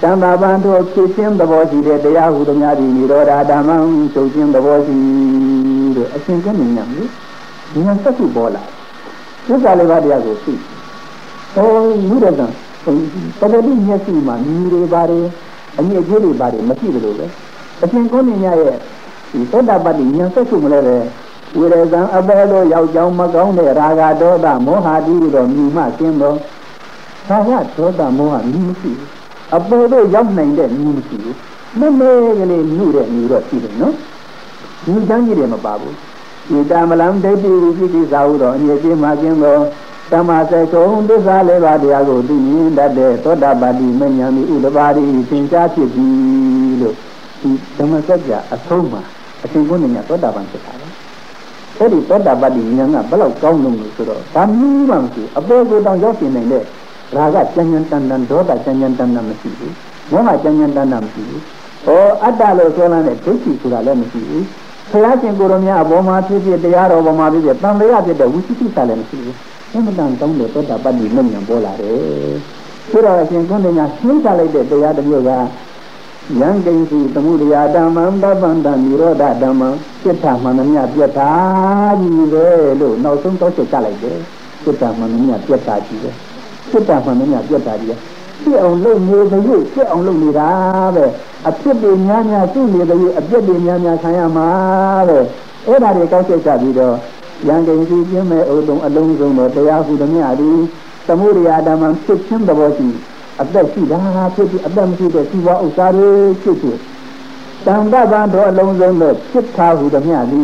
တဏ္ဍာပန်တို့ဖြစ်ခြင်းသဘောရှိတဲ့တရားဟုသမျှသည်និရောဓဓမ္မချုပ်ခြင်းသဘောရှိတဲ့အရှင်ကမြင်ညာလေဒီမှာစက္ခုပေါ်လာသစ္စာလေးပါးတရားကိုသိ ဟောယူရတဲ့ပဒတိမျက်စိမှာမြည်တွေပါတယ်အမြင့်ကြီးတွေပါတယ်မရှိသလိုပဲအရှင်ကိုမြင်ညာရဲ့ဒီသောတာပတ္တိဉာဏ်စက္ခုမလဲပဲဝိရဇံအပေလိုရောက်ကြောင်းမကောင်းတဲ့ရာဂဒေါသမောဟတိတို့မြည်မှရှင်းတော့သာယဒေါသမောဟမြည်မရှိဘူးအပေါ်တော့ရောက်နိုင်တဲ့မြည်မရှိဘူးမမဲကလေးညှို့တဲ့ညှို့တော့ရှိတယ်နော်ဒီတန်းကြီးတွေမပါဘူးဒီတမလံဒိဋ္ဌိဝိပိသိသာဟုတော့အငြိအကျဉ်းမှကျင်း သောတမစေကုံသစ္စာလေးပါးတရားကိုသိမြင်တတ်တဲ့သောတာပတိမဉ္ဇဏ်ဥဒ္ဒပါရိသင်္ချာဖြစ်ပြီလို့ဒီဓမ္မစကြာအဆုံးမှာအရှင်ကုဏ္ဏညသောတာပန်ဖြစ်တာပဲအဲ့ဒီသောတာပတိဉာဏ်ကဘယ်လောက်ကောင်းလို့ဆိုတော့ဒါမျိုးမှမရှိအပေါ်ကိုတောင်ရောက်နေနိုင်တဲ့ရာဂကြံဉဏ်တန်တန်ဒေါသကြံဉဏ်တန်တန်မရှိဘူးမောဟကြံဉဏ်တန်တန်မရှိဘူးဟောအတ္တလို့ဆိုလာတဲ့ဒိဋ္ဌိဆိုတာလည်းမရှိဘူးဘုရားရှင်ကိုယ်တော်မြတ်အပေါ်မှာဖြစ်ဖြစ်တရားတော်ပေါ်မှာဖြစ်ဖြစ်တန်လျာဖြစ်တဲ့ဝိသိကိစ္စလည်းမရှိဘူး အမှန်တန်တောင်းတဲ့သောတာပတ္တိမဉ္ဇဉ်ပေါ်လာတယ်ဆိုတော့အရှင်ကုဏ္ဏညာရှင်းချလိုက်တဲ့တရားတစ်မျိုးကယံကိဉ္စီသမှုတရားဓမ္မံတပ္ပန္တនិရောဓဓမ္မံစိတ္ထမှန်သမျှပြတ်တာကြီးပဲလို့နောက်ဆုံးတော့ချက်ချလိုက်တယ်စိတ္ထမှန်သမျှပြတ်တာကြီးပဲစိတ္ထမှန်သမျှပြတ်တာကြီးပဲဖြစ်အောင်လုပ်နေတဲ့ရွေ့ဖြစ်အောင်လုပ်နေတာပဲအဖြစ်တွေများများသူ့နေတဲ့ရွေ့အပြစ်တွေများများခံရမှာပဲအဲ့ဒါတွေကောက်ချက်ချပြီးတော့ ယံကိဉ္စီပြင်းမဲ့ဥဒုံအလုံးစုံတော့တရားဟုသမျှဒီသမုဒိယဓမ္မဖြစ်ခြင်းသဘောရှိအသက်ရှိတာဖြစ်ပြီးအသက်မရှိတဲ့စီဝါဥစ္စာတွေဖြစ်ဖြစ်တန်တပံတော်အလုံးစုံတော့ဖြစ်ထားဟုသမျှဒီ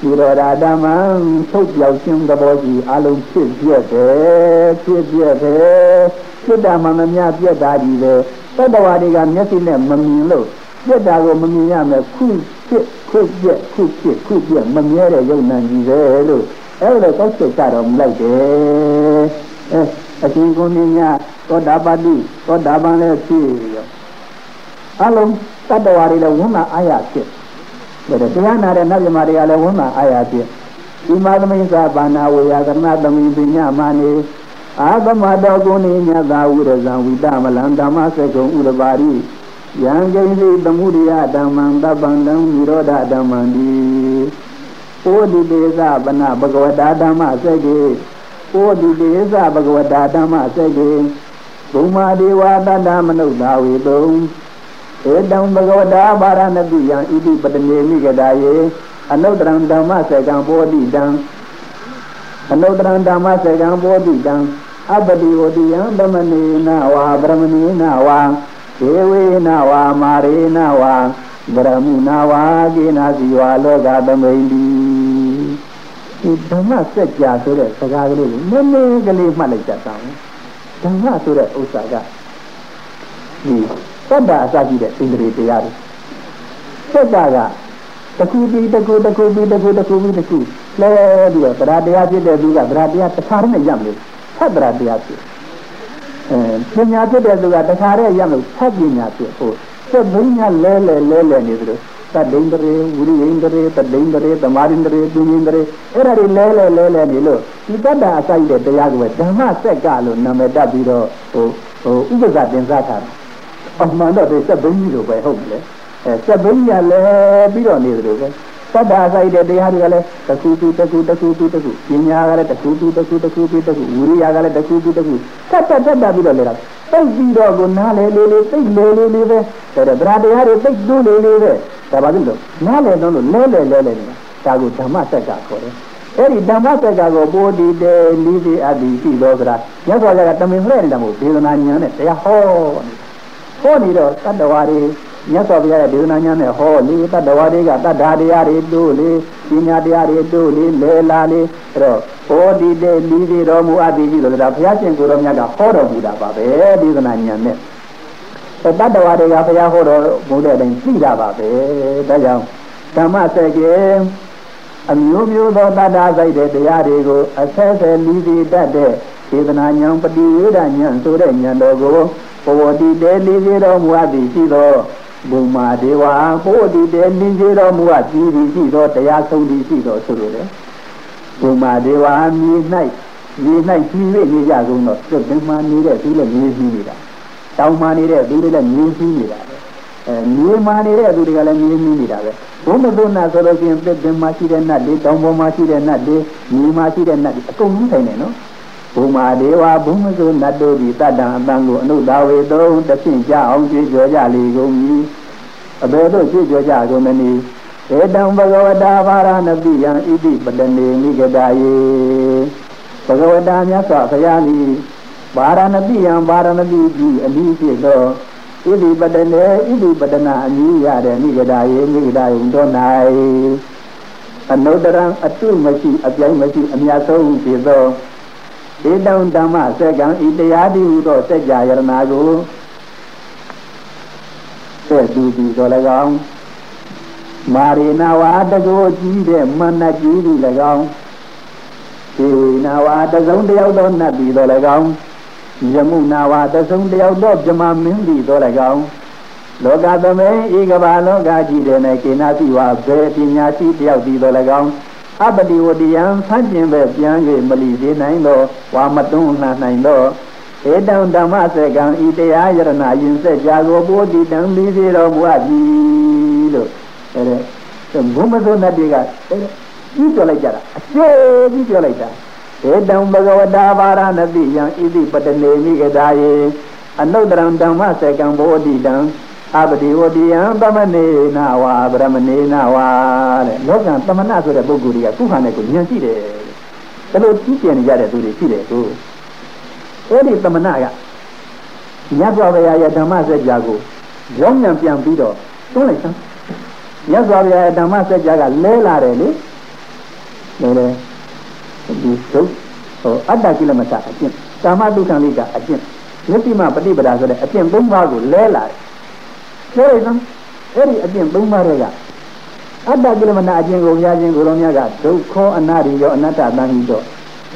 ဒီတော်ဓမ္မထုတ်ပြောက်ခြင်းသဘောရှိအလုံးဖြစ်ပြည့်တယ်ဖြစ်ပြည့်တယ်စိတ်ဓာမမမြပြက်တာကြီးပဲသတ္တဝါတွေကမျက်စိနဲ့မမြင်လို့ပြက်တာကိုမမြင်ရမယ်ခု ဖြစ်ခုပြက်ခုဖြစ်ခုပြက်မမြဲတဲ့ယုံနာကြီးပဲလို့အဲ့လိုကောက်ချက်ကြတော့မလိုက်တယ်အဲအရှင်ကုဏ္ဏညသောတာပတိသောတာပန်လည်းဖြစ်ရောအလုံးတတ္တဝါတွေလည်းဝန်းနာအာရဖြစ်ဒါတရားနာတဲ့နတ်မြမာတွေကလည်းဝန်းနာအာရဖြစ်ဒီမာသမိစ္ဆာဘာနာဝေယကရဏသမိပညာမာနေအာသမတော်ကုဏိညသာဝိရဇံဝိတမလံဓမ္မစကုံဥရပါရိ ယံကိဉ္စီသမှုရိယဓမ္မံတပ္ပံတံនិရောဓဓမ္မံဒီဩဒီတေသဗနဘဂဝတာဓမ္မစေကေဩဒီတေသဘဂဝတာဓမ္မစေကေဘုမာဒေဝတတ္တမနုဿာဝေတုံဧတံဘဂဝတာဗာရဏတိယံဣတိပတနေမိဂဒာယေအနုတ္တရံဓမ္မစေကံဘောဓိတံအနုတ္တရံဓမ္မစေကံဘောဓိတံအပတိဝတိယံဓမ္မနေနဝါဗြဟ္မနေနဝါ ဒေဝေနဝါမာရေနဝါဗရမုနာဝါကိနာစီဝါလောကသမိန်ဒီဒီဓမ္မစัจ जा ဆိုတဲ့စကားကလေးကိုနည်းနည်းကလေးမှတ်လိုက်ကြတောင်းဓမ္မဆိုတဲ့ဥစ္စာကဒီသတ္တအစရှိတဲ့ဣန္ဒြေတရားတွေစัจ जा ကတခုပြီးတခုတခုပြီးတခုတခုပြီးတခုလဲပြီးတော့ဗราတရားဖြစ်တဲ့သူကဗราတရားတစ်ခါတည်းနဲ့ရမလို့သတ္တရာတရားဖြစ်အဲ ပညာဖြစ်တဲ့သူကတခါတည်းရမလို့သတ်ပညာဖြစ်ဖို့သတ်ပညာလဲလဲလဲလဲနေသလိုသတ္တိန္ဒရေဝိရိယန္ဒရေတတိန္ဒရေသမာဓိန္ဒရေပညာန္ဒရေအဲ့ဒါတွေလဲလဲလဲလဲနေလို့ဒီတတ္တအစိုက်တဲ့တရားကိုဓမ္မစက်ကလို့နာမည်တက်ပြီးတော့ဟိုဟိုဥပဇ္ဇတင်စားတာအမှန်တော့ဒီစက်ဘုံကြီးလိုပဲဟုတ်တယ်အဲစက်ဘုံကြီးလဲပြီးတော့နေသလိုပဲ သတ္တာဆိုင်တဲ့တရားတွေကလည်းတခုတူတခုတခုတူတခုပညာကလည်းတခုတူတခုတခုပြီးတခုဝိရိယကလည်းတခုတူတခုသတ်တတ်တတ်ပြီးတော့လေတာသိပြီးတော့ကိုနားလေလေးလေးသိလေလေးလေးပဲဒါတော့ဗราတရားတွေသိတူးလေးလေးပဲဒါပါလို့နားလေတော့လဲလဲလဲလဲနေတာကိုဓမ္မစက်ကခေါ်တယ်အဲ့ဒီဓမ္မစက်ကကိုပိုးဒီတေလိစီအတ္တိရှိသောသရာမြတ်စွာဘုရားကတမင်လှည့်နေတာမို့ဒေသနာဉာဏ်နဲ့တရားဟောဟောနေတော့တတ္တဝါတွေ မြတ်စွာဘုရားရဲ့ဒေသနာညာနဲ့ဟောလေတတ္တဝါတွေကတတ္တာတရားတွေတိုးလေပညာတရားတွေတိုးလေလဲလာလေအဲ့တော့ဟောဒီတဲ့လီးတွေတော်မူအပ်ပြီလို့ဆိုတာဘုရားရှင်ကိုယ်တော်မြတ်ကဟောတော်မူတာပါပဲဒေသနာညာနဲ့တတ္တဝါတွေကဘုရားဟောတော်မူတဲ့အတိုင်းသိတာပါပဲဒါကြောင့်ဓမ္မစက်ကေအမျိုးမျိုးသောတတ္တာဆိုင်တဲ့တရားတွေကိုအဆက်ဆက်လီးစီတတ်တဲ့ဒေသနာညာပฏิဝေဒညာဆိုတဲ့ညာတော်ကိုဘဝတိတေလီစီတော်မူအပ်သည်ရှိသော ဘုမာဒေဝဘဝတိတေလီစီတော်မူအပ်သည်ရှိသောတရားဆုံးသည်ရှိသောဆိုလိုတယ်ဘုမာဒေဝမြေ၌မြေ၌ကြီး၍နေကြကုန်တော့သူဘယ်မှာနေတဲ့သူလည်းမြေကြီးနေတာတောင်မှာနေတဲ့သူတွေလည်းမြေကြီးနေတာပဲအဲမြေမှာနေတဲ့သူတွေကလည်းမြေကြီးနေတာပဲဘုမသုနာဆိုလို့ရှိရင်သစ်ပင်မှာရှိတဲ့နတ်တွေတောင်ပေါ်မှာရှိတဲ့နတ်တွေမြေမှာရှိတဲ့နတ်တွေအကုန်လုံးဆိုင်နေနော် ဘုမာဒေဝဘုမစုနတ်တို့ဒီတတ္တံအတန်ကိုအနုသာဝေတုံးတဖြင့်ကြအောင်ကြွေးကြော်ကြလေကုန်၏အဘယ်သို့ကြွေးကြော်ကြကုန်မနည်းဧတံဘဂဝတာဘာရဏတိယံဣတိပတနေမိဂဒာယေဘဂဝတာမြတ်စွာဘုရားသည်ဘာရဏတိယံဘာရဏတိကြီးအမိဖြစ်သောဣတိပတနေဣတိပတနာအမိရတဲ့မိဂဒာယေမိဂဒာယုံတော်၌အနုတ္တရံအတုမရှိအပြိုင်မရှိအမြတ်ဆုံးဖြစ်သော ဧတံဓမ္မစက္ကံဤတရားတိဟုသောစัจ जा ယရနာကိုတဲ့သူသူသော၎င်းမာရိနာဝါတကောကြီးတဲ့မနတ်ကြီးသည်၎င်းဒေဝိနာဝါတစုံတယောက်သောနတ်သည်သော၎င်းယမုနာဝါတစုံတယောက်သောဗြဟ္မာမင်းသည်သော၎င်းလောကသမေဤကဘာလောကကြီးတဲ့၌ကေနာတိဝါဘေပညာရှိတယောက်သည်သော၎င်း အပတိဝတိယံဆန့်ကျင်ပဲပြန်၍မလီသေးနိုင်သောဝါမတွန်းလှန်နိုင်သောဧတံဓမ္မစေကံဤတရားယရဏယင်ဆက်ကြာကိုပိုတိတံလီစေတော်မူအပ်ပြီလို့အဲဒါဘုမသောနတ်တွေကကြီးပြောလိုက်ကြတာအကျဲကြီးပြောလိုက်တာဧတံဘဂဝတာဘာရဏတိယံဣတိပတနေမိကဒါယေအနုတ္တရံဓမ္မစေကံဘောတိတံ အပတိဝတိယံသမနေနာဝါဗရမနေနာဝါတဲ့လောကံသမဏဆိုတဲ့ပုဂ္ဂိုလ်တွေကသူ့ဟာနဲ့ကိုဉာဏ်ရှိတယ်ဒါလို့ကြီးကျယ်နေကြတဲ့သူတွေရှိတယ်ကိုအဲ့ဒီသမဏကမြတ်စွာဘုရားရဲ့ဓမ္မစကြာကိုရောင်းဉာဏ်ပြန်ပြီးတော့တွန်းလိုက်စမ်းမြတ်စွာဘုရားရဲ့ဓမ္မစကြာကလဲလာတယ်လေလဲလဲဒီသုဟိုအတ္တကိလမတအကျင့်ကာမတုခံလိကအကျင့်မြတ်တိမပฏิပဒါဆိုတဲ့အကျင့်၃ပါးကိုလဲလာတယ် ပြောရအောင်အဲ့ဒီအကျင့်သုံးပါးတွေကအတ္တကိလမနာအကျင့်ကိုဘုရားရှင်ကိုရောမြတ်ကဒုက္ခအနာရိယောအနတ္တတန်ဟိတော့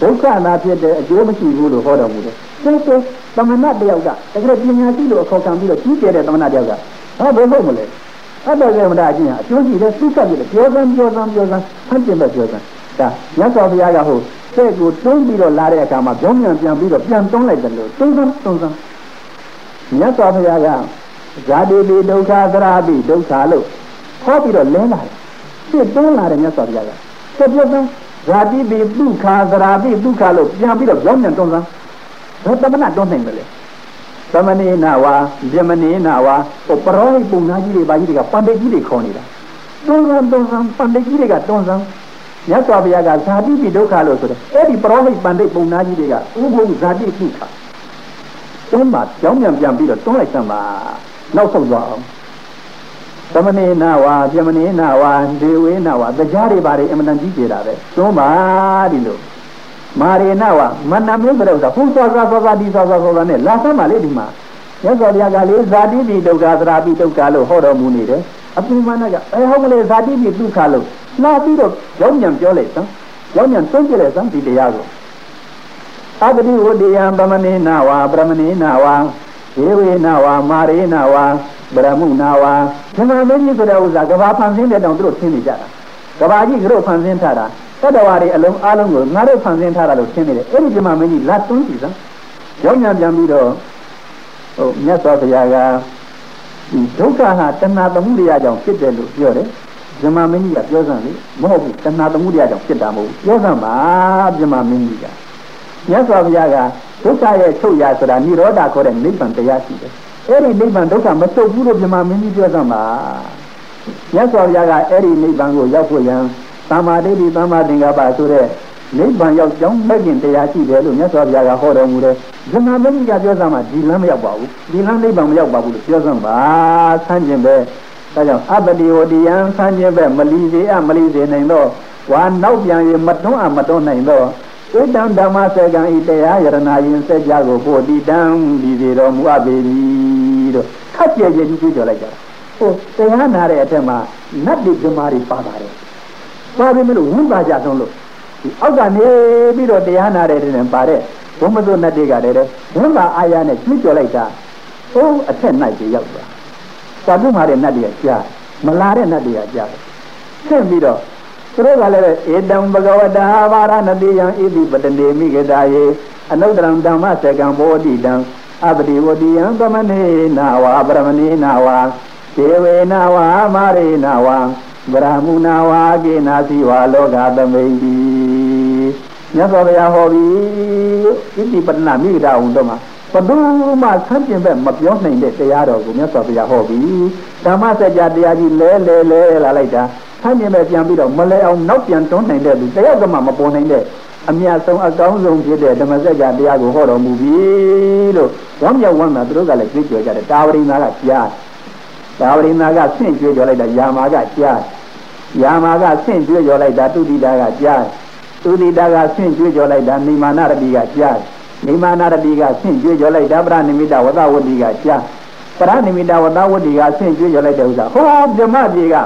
ဒုက္ခအနာဖြစ်တဲ့အကျိုးမရှိဘူးလို့ဟောတော်မူတယ်။ဒါဆိုသမဏတယောက်ကတကယ်ပညာရှိလို့အခေါ်ခံပြီးတော့ကြီးကျယ်တဲ့သမဏတယောက်ကဟာဘယ်ဟုတ်မလဲ။အတ္တကိလမနာအကျင့်ဟာအကျိုးရှိတဲ့သုခပြတဲ့ပြောစမ်းပြောစမ်းပြောစမ်းဆန့်ကျင်ပဲပြောစမ်းဒါမြတ်စွာဘုရားကဟိုစိတ်ကိုတွန်းပြီးတော့လာတဲ့အခါမှာပြောင်းပြန်ပြန်ပြီးတော့ပြန်တွန်းလိုက်တယ်လို့တွန်းစမ်းတွန်းစမ်းမြတ်စွာဘုရားက ဇာတိပိဒုက္ခသရာပိဒုက္ခလို့ဟောပြီးတော့လဲလာတယ်ဖြစ်တွန်းလာတယ်မြတ်စွာဘုရားကဆက်ပြတ်သောဇာတိပိဒုက္ခသရာပိဒုက္ခလို့ပြန်ပြီးတော့ကြောင်းမြန်တွန်းစမ်းဘယ်တမနာတွန်းနိုင်မလဲသမဏေနာဝါယမနေနာဝါဟိုပရောဟိတ်ပုံနာကြီးတွေဘာကြီးတွေကပန္တိတ်ကြီးတွေခေါ်နေတာတွန်းစမ်းတွန်းစမ်းပန္တိတ်ကြီးတွေကတွန်းစမ်းမြတ်စွာဘုရားကဇာတိပိဒုက္ခလို့ဆိုတော့အဲ့ဒီပရောဟိတ်ပန္တိတ်ပုံနာကြီးတွေကဥပုဇာတိဒုက္ခတွန်းမှာကြောင်းမြန်ပြန်ပြီးတော့တွန်းလိုက်စမ်းပါ နောက်ဆုံးသွားအောင်သမဏေနာဝါပြမနေနာဝါဒေဝေနာဝါတရားတွေပါတယ်အမှန်တန်ကြီးကြတာပဲတွန်းပါဒီလိုမာရေနဝမန္တမျိုးဆိုတဲ့ဥစ္စာဖုံးသွားသွားသွားဒီသွားသွားသွားနဲ့လာဆမ်းပါလေဒီမှာရသော်ဘုရားကလေဇာတိပိဒုက္ခသရာပိဒုက္ခလို့ဟောတော်မူနေတယ်အပူမနာကအဲဟုတ်မလဲဇာတိပိဒုက္ခလို့လာပြီးတော့ရောင်းညံပြောလိုက်စမ်းရောင်းညံတွန်းကြည့်လိုက်စမ်းဒီတရားကိုအပတိဝတ္တယံပမနေနာဝါပရမနေနာဝါ ဒေဝေနာဝါမာရေနာဝါဗရမုနာဝါဇမမင်းကြီးဆိုတဲ့ဥစ္စာကဘာဖန်ဆင်းတဲ့တောင်သူတို့သိနေကြတာကဘာကြီးတို့ဖန်ဆင်းထားတာတတဝါတွေအလုံးအားလုံးကိုငါတို့ဖန်ဆင်းထားတာလို့သိနေတယ်အဲ့ဒီဇမမင်းကြီးလာတွန်းကြည့်စမ်းရောညံပြန်ပြီးတော့ဟိုမြတ်စွာဘုရားကဒီဒုက္ခဟာတဏှာသမှုတရားကြောင့်ဖြစ်တယ်လို့ပြောတယ်ဇမမင်းကြီးကပြောစမ်းလေမဟုတ်ဘူးတဏှာသမှုတရားကြောင့်ဖြစ်တာမဟုတ်ဘူးပြောစမ်းပါဇမမင်းကြီးက မြတ်စွာဘုရားကဒုက္ခရဲ့ချုပ်ရာဆိုတာនិရောဓခေါ်တဲ့နိဗ္ဗာန်တရားရှိတယ်အဲ့ဒီနိဗ္ဗာန်ဒုက္ခမချုပ်ဘူးလို့ဇမမင်းကြီးပြောစမ်းပါမြတ်စွာဘုရားကအဲ့ဒီနိဗ္ဗာန်ကိုရောက်ဖို့ရန်သမ္မာဒိဋ္ဌိသမ္မာသင်္ကပ္ပဆိုတဲ့နိဗ္ဗာန်ရောက်ကြောင်းမဲ့ခင်တရားရှိတယ်လို့မြတ်စွာဘုရားကဟောတော်မူတယ်ဇမမင်းကြီးကပြောစမ်းပါဒီလမ်းမရောက်ပါဘူးဒီလမ်းနိဗ္ဗာန်မရောက်ပါဘူးလို့ပြောစမ်းပါဆန်းကျင်ပဲဒါကြောင့်အပတိဝတိယံဆန်းကျင်ပဲမလီစေအမလီစေနိုင်တော့ဝါနောက်ပြန်ရမတွန်းအမတွန်းနိုင်တော့ ဣတံဓမ္မစကံဤတရားယရနာယင်စကြကိုပို့တိတံဒီစီတော်မူအပ်ပေပြီတို့ခက်ကြဲကြဲကြီးကြွကြော်လိုက်ကြတာဟိုတရားနာတဲ့အထက်မှာနတ်ဒီဓမ္မတွေပါပါတယ်ပါပြီမလို့ဝိပါကြဆုံးလို့ဒီအောက်ကနေပြီးတော့တရားနာတဲ့တဲ့ပါတဲ့ဘုမသုနတ်တွေကတည်းကဝိပါအာရနဲ့ကြွကြော်လိုက်တာဟိုအထက်၌ကြီးရောက်သွားသာဓုမာတဲ့နတ်တွေကကြားမလာတဲ့နတ်တွေကကြားဆင့်ပြီးတော့ သူတို့ကလည်းဧတံဘဂဝတာဘာရဏတိယံဣတိပတနေမိဂတာယေအနုတ္တရံဓမ္မစကံဘောတိတံအပတိဝတိယံသမနေနာဝါပရမနေနာဝါဒေဝေနာဝါမာရေနာဝါဗရမုနာဝါကေနာစီဝါလောကသမိန်တိမြတ်စွာဘုရားဟောပြီးဣတိပတနာမိဂတာဟုတော့မှာဘဒုမှဆန်းကျင်ဘက်မပြောနိုင်တဲ့တရားတော်ကိုမြတ်စွာဘုရားဟောပြီးဓမ္မစကြာတရားကြီးလဲလဲလဲလာလိုက်တာ ဆန်းကျင်ဘက်ပြန်ပြီးတော့မလဲအောင်နောက်ပြန်တွန်းနိုင်တဲ့သူတယောက်ကမှမပေါ်နိုင်တဲ့အမြတ်ဆုံးအကောင်းဆုံးဖြစ်တဲ့ဓမ္မစကြာတရားကိုဟောတော်မူပြီလို့ဝမ်းမြောက်ဝမ်းသာသူတို့ကလည်းကြွေးကြော်ကြတယ်တာဝရိနာကကြားတာဝရိနာကဆင့်ကြွေးကြော်လိုက်တာယာမာကကြားယာမာကဆင့်ကြွေးကြော်လိုက်တာတုတိတာကကြားတုတိတာကဆင့်ကြွေးကြော်လိုက်တာနိမာနရတိကကြားနိမာနာရတိကဆင့်ကြွေးကြော်လိုက်တာပရဏိမိတဝသဝတိကကြားပရဏိမိတဝသဝတိကဆင့်ကြွေးကြော်လိုက်တဲ့ဥစ္စာဟောဗြဟ္မပြေက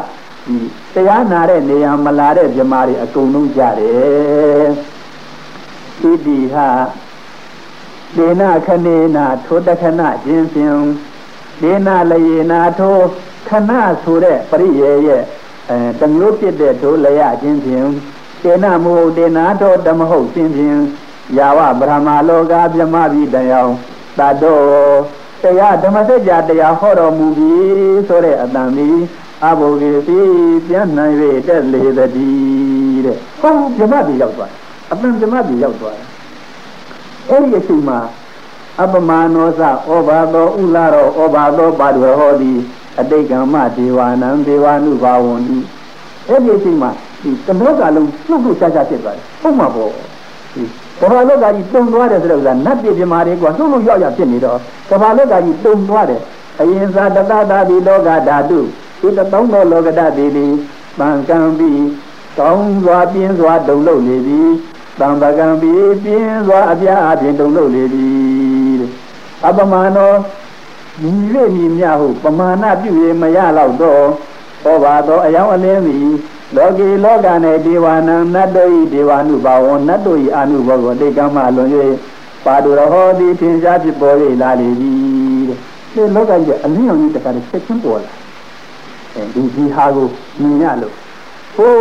ဒီတရားနာတဲ့နေရာမလာတဲ့ဗြဟ္မာတွေအကုန်လုံးကြတယ်ဣတိဟဒေနခနေနာထိုတခဏခြင်းဖြင့်ဒေနလယေနာထိုခဏဆိုတဲ့ပရိယေရဲ့အဲတမျိုးဖြစ်တဲ့ဒုလရခြင်းဖြင့်ဒေနမဟုတ်ဒေနာတောဓမ္မဟုတ်ခြင်းဖြင့်ယာဝဗြဟ္မာလောကဗြဟ္မာပြည်တရားတတ်တော်တရားဓမ္မစကြာတရားဟောတော်မူပြီဆိုတဲ့အတန်ဒီ အဘုဂေတိပြန်နိုင်၍တက်လေတည်းတဲ့ဟုတ်ဗြဟ္မာပြည်ရောက်သွားအပင်ဗြဟ္မာပြည်ရောက်သွားအဲ့ဒီအချိန်မှာအပမနောသဩဘာသောဥလာရောဩဘာသောပါရဟောတိအတိတ်ကမ္မဒေဝနံဒေဝ ानु ဘာဝန္တိအဲ့ဒီအချိန်မှာဒီတမောကလုံးလှုပ်လှုပ်ရှားရှားဖြစ်သွားတယ်ဟုတ်မှာပေါ့ဒီကဘာလောကကြီးတုံသွားတယ်ဆိုတော့ကနတ်ပြည်ပြမာတွေကလှုပ်လှုပ်ရောက်ရောက်ဖြစ်နေတော့ကဘာလောကကြီးတုံသွားတယ်အရင်သာတတတာဒီလောကဓာတု ဒီတသောသောလောကဓာတိဒီပံကံပြီးကောင်းစွာပြင်းစွာဒုံလို့နေပြီးတံပကံပြီးပြင်းစွာအပြားအပြင်ဒုံလို့နေပြီးတဲ့အပမနောညီလေညီမြဟုပမာဏပြုရမရတော့တော့ဟောပါတော့အယောင်အလင်းသည်လောကီလောက၌ဒေဝနံနတ်တို့ဤဒေဝ ानु ဘာဝနတ်တို့ဤအာနုဘောကိုတိတ်ကမှလွန်၍ပါတုရဟောသည်ထင်ရှားဖြစ်ပေါ်၍လာလေပြီတဲ့ဒီလောကကြီးအလင်းအောင်ကြီးတခါတည်းချက်ချင်းပေါ်လာအဲ ဒီဒီဟာကိုမြင်ရလို့ဟို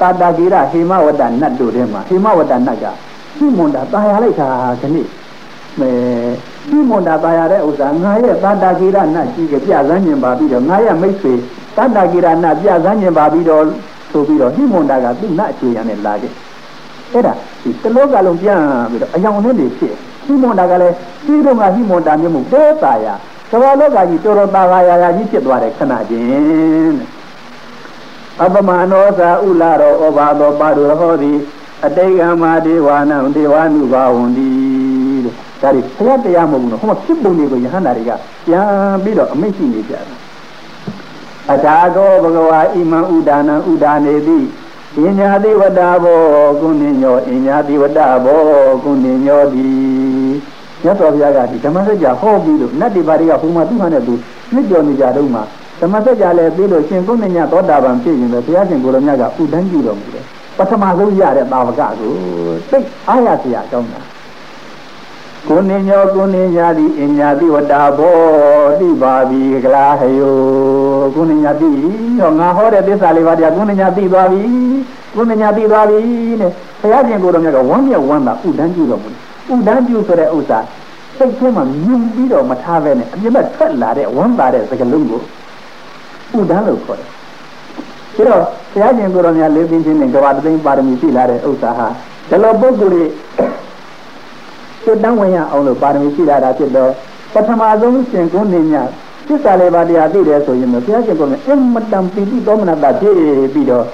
တာတာဂိရဟေမဝတ္တနတ်တို့ထဲမှာဟေမဝတ္တနတ်ကရှိမွန်တာတာယာလိုက်တာခဏိမဲဒီမွန်တာပါရတဲ့ဥစ္စာငါရဲ့တတကိရဏကြီးကပြဇန်းကျင်ပါပြီးတော့ငါရဲ့မိတ်ဆွေတတကိရဏပြဇန်းကျင်ပါပြီးတော့ဆိုပြီးတော့ဒီမွန်တာကသူ့နအခြေရနဲ့လာခဲ့အဲ့ဒါဒီတလောကလုံးပြန်ပြီးတော့အယောင်နဲ့နေဖြစ်ဒီမွန်တာကလည်းဒီတော့ကဒီမွန်တာမျိုးမဟုတ်တဲတာယာ ကဘာလောကကြီးတော်တော်တာယာယာကြီးဖြစ်သွားတယ်ခဏချင်းအပမနောသာဥလာရောဩဘာသောပါရုဟောသည်အတိတ်ကမာဒေဝနံဒေဝနုဘာဝန္တိတဲ့ဒါတွေဘုရားတရားမဟုတ်ဘူးနော်ဟိုမှာဖြစ်ပုံတွေကိုယဟန္တာတွေကပြန်ပြီးတော့အမိတ်ရှိနေကြတာအထာကောဘဂဝါဣမံဥဒါနံဥဒါနေတိပညာတိဝတ္တဘောကုဏ္ဏညောအညာတိဝတ္တဘောကုဏ္ဏညောတိ မြတ်စွာဘုရားကဒီဓမ္မစကြာဟောပြီးလို့နတ်တိပါတွေကဘုံမှာသူ့ဟာနဲ့သူနှစ်ကြော်နေကြတော့မှဓမ္မစကြာလည်းပြီးလို့ရှင်ကုဏ္ဏညသောတာပန်ဖြစ်ရင်လည်းဘုရားရှင်ကိုရမြတ်ကဥဒန်းကြည့်တော်မူတယ်ပထမဆုံးရတဲ့တာဝကကိုသိအားရစရာကောင်းတာကိုနေညောကိုနေညာတိအညာတိဝတ္တာဘောတိပါပြီကလားဟယောကိုနေညာတိဟောငါဟောတဲ့သစ္စာလေးပါးတရားကိုနေညာတိသွားပြီကိုနေညာတိသွားပြီတဲ့ဘုရားရှင်ကိုယ်တော်မြတ်ကဝမ်းမြောက်ဝမ်းသာဥဒန်းပြုတော်မူ ဥဒန်းပြုဆိုတဲ့ဥစ္စာစိတ်ထဲမှာမြင်ပြီးတော့မထားပဲနဲ့အပြစ်မဲ့ထွက်လာတဲ့ဝမ်းသာတဲ့စကလုံးကိုဥဒန်းလို့ခေါ်တယ်ပြီးတော့ဘုရားရှင်ကိုယ်တော်များလေးသိချင်းနဲ့ကဘာသိန်းပါရမီရှိလာတဲ့ဥစ္စာဟာဒီလိုပုဂ္ဂိုလ်တွေစွတ်တန်းဝင်ရအောင်လို့ပါရမီရှိလာတာဖြစ်တော့ပထမဆုံးရှင်ကုန်းနေညသစ္စာလေးပါးတရားသိတယ်ဆိုရင်ဘုရားရှင်ကိုယ်တော်အမတန်ပီတိသောမနတာဖြစ်ပြီးတော့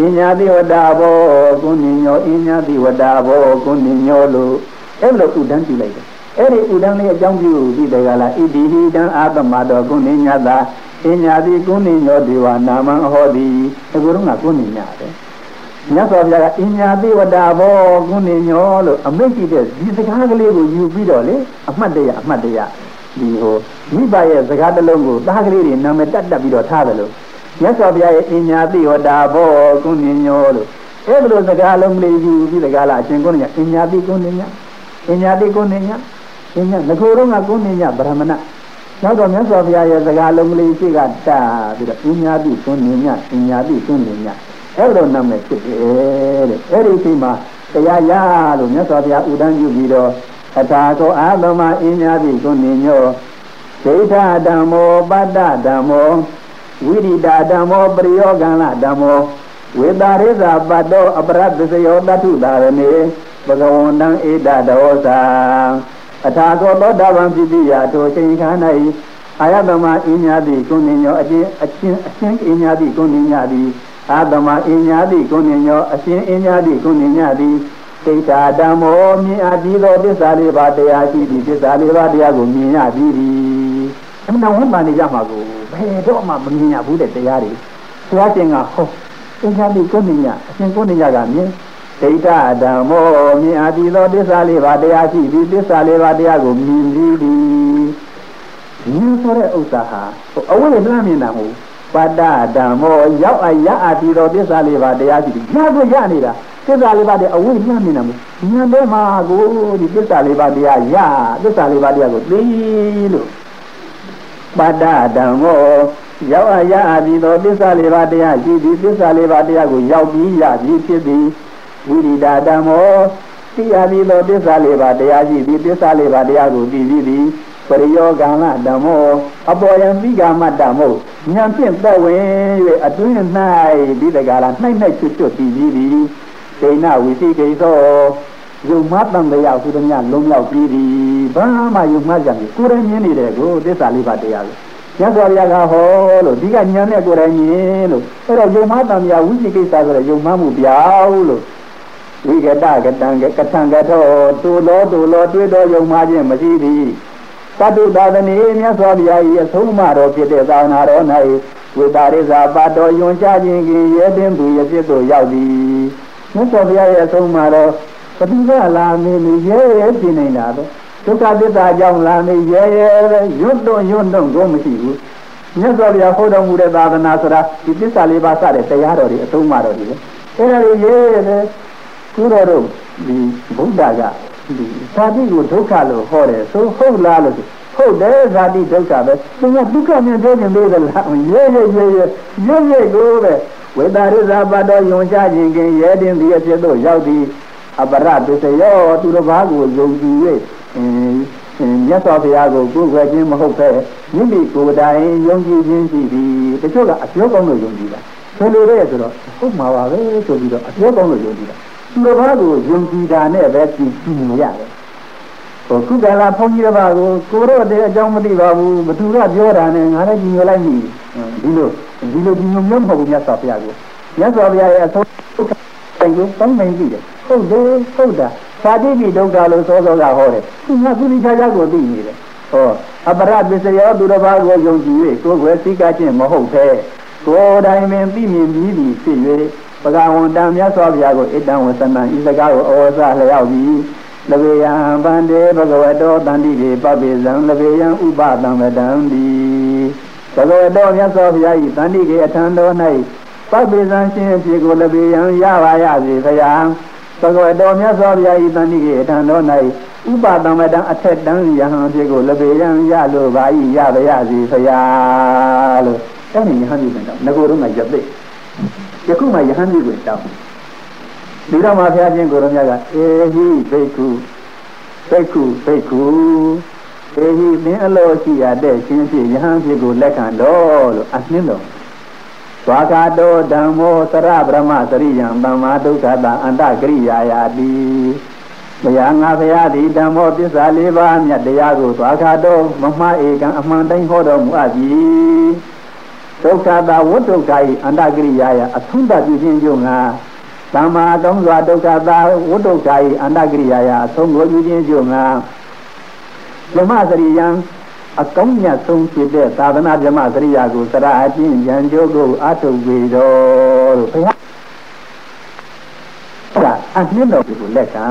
အညာတိဝတ္တာဘောကုဏ္ဏညောအညာတိဝတ္တာဘောကုဏ္ဏညောလို့ အဲ့လိုဥဒန်းပြုလိုက်တယ်အဲ့ဒီဥဒန်းလေးအကြောင်းပြုပြီးတယ်ကလားဣတိဟိတံအာသမတော်ကုဏ္ဏညတာအညာတိကုဏိညောဒေဝနာမံဟောတိအခုတော့ကကုဏိညာတယ်မြတ်စွာဘုရားကအညာတိဝတ္တဘောကုဏိညောလို့အမိတ်ကြည့်တဲ့ဒီစကားကလေးကိုယူပြီးတော့လေအမှတ်တရအမှတ်တရဒီဟိုမိဘရဲ့စကားတစ်လုံးကိုသားကလေးတွေနာမည်တက်တက်ပြီးတော့ထားတယ်လို့မြတ်စွာဘုရားရဲ့အညာတိဝတ္တဘောကုဏိညောလို့အဲ့လိုစကားလုံးလေးယူပြီးစကားလားအရှင်ကုဏိညာအညာတိကုဏိညာ အညာတိကုဏိညာအညာငကိုယ်တော့ကကုဏိညာဗြဟ္မဏနောက်တော့မြတ်စွာဘုရားရဲ့စကားလုံးကလေးရှိကတာပြီးတော့အညာတိသွန်နေညအညာတိသွန်နေညအဲ့လိုနာမည်ဖြစ်တယ်တဲ့အဲ့ဒီချိန်မှာတရားရလို့မြတ်စွာဘုရားဥဒန်းပြုပြီးတော့အထာသောအာသမအညာတိသွန်နေညောဒိဋ္ဌဓမ္မောပတ္တဓမ္မောဝိရိတာဓမ္မောပရိယောဂံလဓမ္မောဝေတာရိဇာပတ္တောအပရတ္တစယောတတုသာရဏေ ဘဂဝန္တံဧတဒောသံအထာကောသောတာပန်ဖြစ်ပြီးရာတို့ချိန်ခါ၌အာယတမအင်းညာတိကုဏ္ဏညောအချင်းအချင်းအချင်းအင်းညာတိကုဏ္ဏညတိအာတမအင်းညာတိကုဏ္ဏညောအချင်းအင်းညာတိကုဏ္ဏညတိသိတာဓမ္မောမြင်အပ်ပြီးသောသစ္စာလေးပါးတရားရှိသည်သစ္စာလေးပါးတရားကိုမြင်ရပြီးပြီအမှန်ဝန်ပါနေကြမှာကိုဘယ်တော့မှမမြင်ရဘူးတဲ့တရားတွေဘုရားရှင်ကဟောအင်းညာတိကုဏ္ဏညအချင်းကုဏ္ဏညကမြင် ဒိဋ္ဌဓမ္မောမြင်အပ်ပြီးသောသစ္စာလေးပါးတရားရှိသည်သစ္စာလေးပါးတရားကိုမြင်ပြီးပြီမြင်ဆိုတဲ့ဥစ္စာဟာအဝိလှမ်းမြင်တာမဟုတ်ပတ္တဓမ္မောရောက်အရအပြီးတော့သစ္စာလေးပါးတရားရှိသည်ညာကိုရနေတာသစ္စာလေးပါးတရားအဝိလှမ်းမြင်တာမဟုတ်ညာထဲမှာကိုဒီသစ္စာလေးပါးတရားရသစ္စာလေးပါးတရားကိုသိလို့ပတ္တဓမ္မောရောက်အရအပြီးတော့သစ္စာလေးပါးတရားရှိသည်သစ္စာလေးပါးတရားကိုရောက်ပြီးရပြီးဖြစ်သည် ဝိရိဒဓမ္မောသိရပြီးသောသစ္စာလေးပါးတရားရှိသည်သစ္စာလေးပါးတရားကိုသိပြီးသည်ပရိယောဂံလဓမ္မောအပေါ်ယံပိကာမတ္တမောဉာဏ်ဖြင့်သက်ဝင်၍အတွင်း၌ဒီတကားလားနှိုက်နှိုက်ချွတ်ချွတ်တည်ပြီးသည်ဒိဏဝိသိကိသောယုံမတံတရားဟုသည်များလုံးရောက်ပြီးသည်ဘာမှယုံမကြဘူးကိုယ်တိုင်မြင်နေတယ်ကိုသစ္စာလေးပါးတရားကိုမြတ်စွာဘုရားကဟောလို့ဒီကညာနဲ့ကိုယ်တိုင်မြင်လို့အဲ့တော့ယုံမတံတရားဝိသိကိစ္စဆိုတဲ့ယုံမမှုပြောင်းလို့ ဝိကတကတံကထံကထောတူလောတူလောတွေ့တော်ယုံမှခြင်းမရှိသည်သတ္တုသာသနေမြတ်စွာဘုရား၏အဆုံးအမတော်ဖြစ်တဲ့သာနာတော်၌ဝိတာရိဇာပါတော်ယွန်ချခြင်းကရဲတင်သူရဖြစ်သို့ရောက်သည်မြတ်စွာဘုရားရဲ့အဆုံးအမတော်ပฏิကလာမင်းကြီးရဲရဲပြနေတာပဲဒုက္ခသစ္စာကြောင့်လာနေရဲရဲရွတ်တွန့်ရွတ်တွန့်ကိုမရှိဘူးမြတ်စွာဘုရားဟောတော်မူတဲ့သာသနာဆိုတာဒီသစ္စာလေးပါးစတဲ့တရားတော်တွေအဆုံးအမတော်တွေပဲအဲ့ဒါတွေရဲရဲ ကုတော်တို့ဒီဗုဒ္ဓကဒီဇာတိကိုဒုက္ခလို့ဟောတယ်ဆိုဟုတ်လားလို့ဟုတ်တယ်ဇာတိဒုက္ခပဲသူကဒုက္ခမြင်သေးတယ်လို့လားရဲရဲရဲရဲရဲရဲကိုပဲဝေတာရိဇာပတော်ယုံချခြင်းကရဲတင်သည်အဖြစ်သို့ရောက်သည်အပရပစ္စယောသူတစ်ပါးကိုယုံကြည်၍မြတ်စွာဘုရားကိုကိုယ်ွယ်ခြင်းမဟုတ်ပဲမိမိကိုယ်တိုင်ယုံကြည်ခြင်းရှိသည်တချို့ကအပြောကောင်းလို့ယုံကြည်တာဆယ်လိုတဲ့ဆိုတော့ဟုတ်မှာပါပဲဆိုပြီးတော့အပြောကောင်းလို့ယုံကြည်တာ သူတစ်ပါးကိုယုံကြည်တာနဲ့ပဲကြည်ကြည်နေရတယ်ဟိုခုကလာဘုန်းကြီးတစ်ပါးကိုကိုတော့တဲ့အကြောင်းမသိပါဘူးဘသူကပြောတာနဲ့ငါလည်းကြည်ညိုလိုက်ပြီဒီလိုဒီလိုကြည်ညိုမျိုးမဟုတ်ဘူးမြတ်စွာဘုရားကိုမြတ်စွာဘုရားရဲ့အဆုံးတိုင်ကိုတောင်းနိုင်ပြီတယ်ဟုတ်တယ်ဟုတ်တာသာတိပိဒုက္ခလို့စောစောကဟောတယ်သူကသူဒီခြားခြားကိုသိနေတယ်ဟောအပရပစ္စယောသူတစ်ပါးကိုယုံကြည်၍ကိုယ်ွယ်စိတ်ကချင်းမဟုတ်ပဲကိုယ်တိုင်ပင်သိမြင်ပြီးပြီဖြစ်၍ ပကဝန္တမြတ်စွာဘုရားကိုဣတံဝသနံဤစကားကိုဩဝါစလျောက်ပြီးလဘေယံဗန္တေဘဂဝတောတန္တိတိပပိဇံလဘေယံဥပတံဝတံတိဘဂဝတောမြတ်စွာဘုရား၏တန္တိကေအထံတော်၌ပပိဇံရှင်အဖြစ်ကိုလဘေယံရပါရစေဖယားဘဂဝတောမြတ်စွာဘုရား၏တန်တိကေအထံတော်၌ဥပတံမတံအထက်တန်းယဟန်ဖြစ်ကိုလပေယံရလိုပါ၏ရပါရစီဖရာလို့အဲ့ဒီယဟန်ကြီးကတော့ငကိုတော့ငါရပိ ယခုမှယဟန်ကြီးကိုတောင်းဒီတော့မှဘုရားရှင်ကိုရောမြတ်ကအေဟိဘိက္ခုဘိက္ခုဘိက္ခုအေဟိမင်းအလိုရှိရတဲ့ရှင်ဖြစ်ယဟန်ဖြစ်ကိုလက်ခံတော်လို့အနှင်းတော်သွားကာတောဓမ္မောသရဗြဟ္မစရိယံသမ္မာဒုက္ခတအန္တကရိယာယာတိဘုရားငါဘုရားဒီဓမ္မောသစ္စာလေးပါးမြတ်တရားကိုသွားကာတောမမှားဧကံအမှန်တိုင်းဟောတော်မူအပ်ပြီ ဒုက္ခတဝတ္တုကာယအန္တကရိယာယာအထုံးတပြုခြင်းကြောင့်ငါသမ္မာတုံးစွာဒုက္ခတဝတ္တုကာယအန္တကရိယာယာအဆုံးကိုပြုခြင်းကြောင့်ငါဓမ္မစရိယံအကောင်းမြတ်ဆုံးဖြစ်တဲ့သာသနာ့ဓမ္မစရိယာကိုစရအချင်းဉာဏ်ကျိုးကိုအထုတ်ပြီးတော့လို့ဘုရားကအနှင်းတော်ကိုလက်ခံ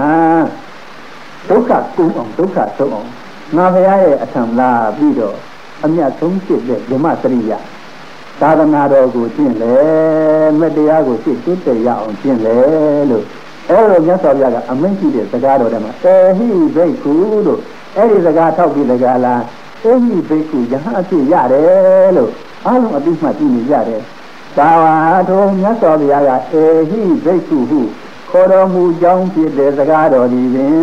ဒုက္ခကုအောင်ဒုက္ခဆုံးအောင်ငါဘုရားရဲ့အထံလာပြီးတော့အမြတ်ဆုံးဖြစ်တဲ့ဓမ္မစရိယာ သာသနာတော်ကိုကျင့်လေမတရားကိုဖြစ်တိုးတက်ရအောင်ကျင့်လေလို့အဲ့လိုမြတ်စွာဘုရားကအမိန့်ရှိတဲ့စကားတော်ထဲမှာအေဟိဘိက္ခုလို့အဲ့ဒီစကားထောက်ပြီးစကားလားအဲ့ဒီဘိက္ခုယဟအဖြစ်ရတယ်လို့အားလုံးအသိမှသိနေရတယ်။သာဝါထုံမြတ်စွာဘုရားကအေဟိဘိက္ခုဟုခေါ်တော်မူကြောင်းဖြစ်တဲ့စကားတော်ဒီပင်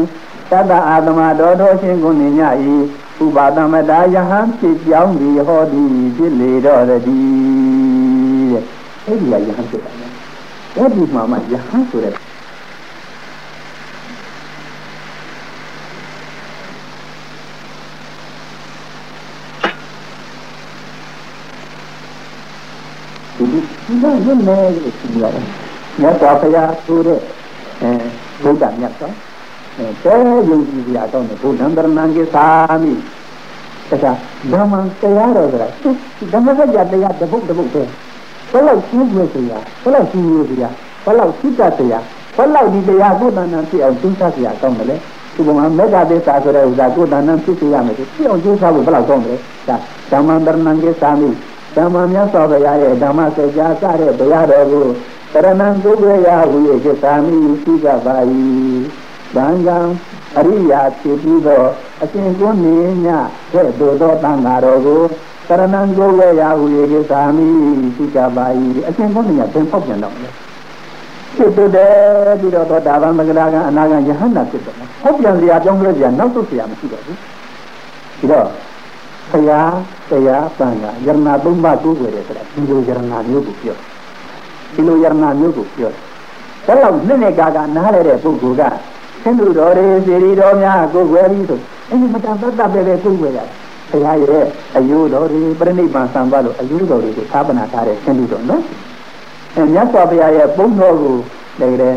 တတ္တအာသမတော်တော်ရှင်ကိုနေညဤ ဥပါဒမတာယဟန်ဖြစ်ကြောင်းဒီဟောဒီဖြစ်လေတော့တည်းတဲ့အဲ့ဒီကယဟန်ဖြစ်တာအဲ့ဒီမှာမှယဟန်ဆိုတဲ့ဒီဒီတော့ရင်းနေလို့ရှိရတယ်မြတ်စွာဘုရားဆိုတဲ့အဲဘုရားမြတ်စွာအဲ တဲယုံကြည်စရာတော့ဘုဒ္ဓံတရဏံကိသာမိတခြားဓမ္မတရားတော်ဆိုတာဓမ္မစကြာတရားတပုတ်တပုတ်ပဲဘယ်လောက်ရှင်းပြစရာဘယ်လောက်ရှင်းရစရာဘယ်လောက်သိတတ်စရာဘယ်လောက်ဒီတရားကိုယ်တဏ္ဍာဖြစ်အောင်သိတတ်စရာကောင်းတယ်လေဒီပုံမှာမေတ္တာသစ္စာဆိုတဲ့ဥစ္စာကိုယ်တဏ္ဍာဖြစ်စေရမယ်ဖြစ်အောင်ကြိုးစားဖို့ဘယ်လောက်ကောင်းတယ်ဒါဓမ္မတရဏံကိသာမိဓမ္မမြတ်စွာဘုရားရဲ့ဓမ္မစကြာစတဲ့ဘုရားတော်ကိုတရဏံဒုက္ခရာဟု၏จิตာမိရှိကြပါ၏။ ဗံကံအရိယာဖြစ်ပြီးသောအရှင်ကိုနေညတဲ့သို့သောတန်ဃာတော်ကိုတရဏံဒုက္ခရာဟု၏จิตာမိရှိကြပါ၏။အရှင်ကိုနေညသင်ဖောက်ပြန်တော့လေ။ဖြစ်တဲ့ပြီးတော့သောတာပန်မဂလာကအနာဂံယဟန္တာဖြစ်တော့။ဖောက်ပြန်စရာကြောင်းလဲစရာနောက်ဆုတ်စရာမရှိတော့ဘူး။ဒီတော့ဘုရားတရားပန်ကယရဏသုံးပါးကိုးွယ်တယ်ဆိုတာဒီလိုယရဏမျိုးကိုပြောဒီလိုယရဏမျိုးကိုပြောဒါတော့နှစ်နှစ်ကာကနားလဲတဲ့ပုဂ္ဂိုလ်က ဆင်းသူတော်တွေစီရီတော်များကိုယ်ွယ်ပြီးဆိုအဲ့ဒီမတန်တတ်တတ်ပဲပဲကိုယ်ွယ်ရတယ်ဘုရားရဲ့အယုတော်တွေပြိဋိဘံဆံပါလို့အယုတော်တွေကိုသာပနာထားတဲ့ဆင်းသူတော်နော်အဲမြတ်စွာဘုရားရဲ့ပုံတော်ကိုလည်းတဲ့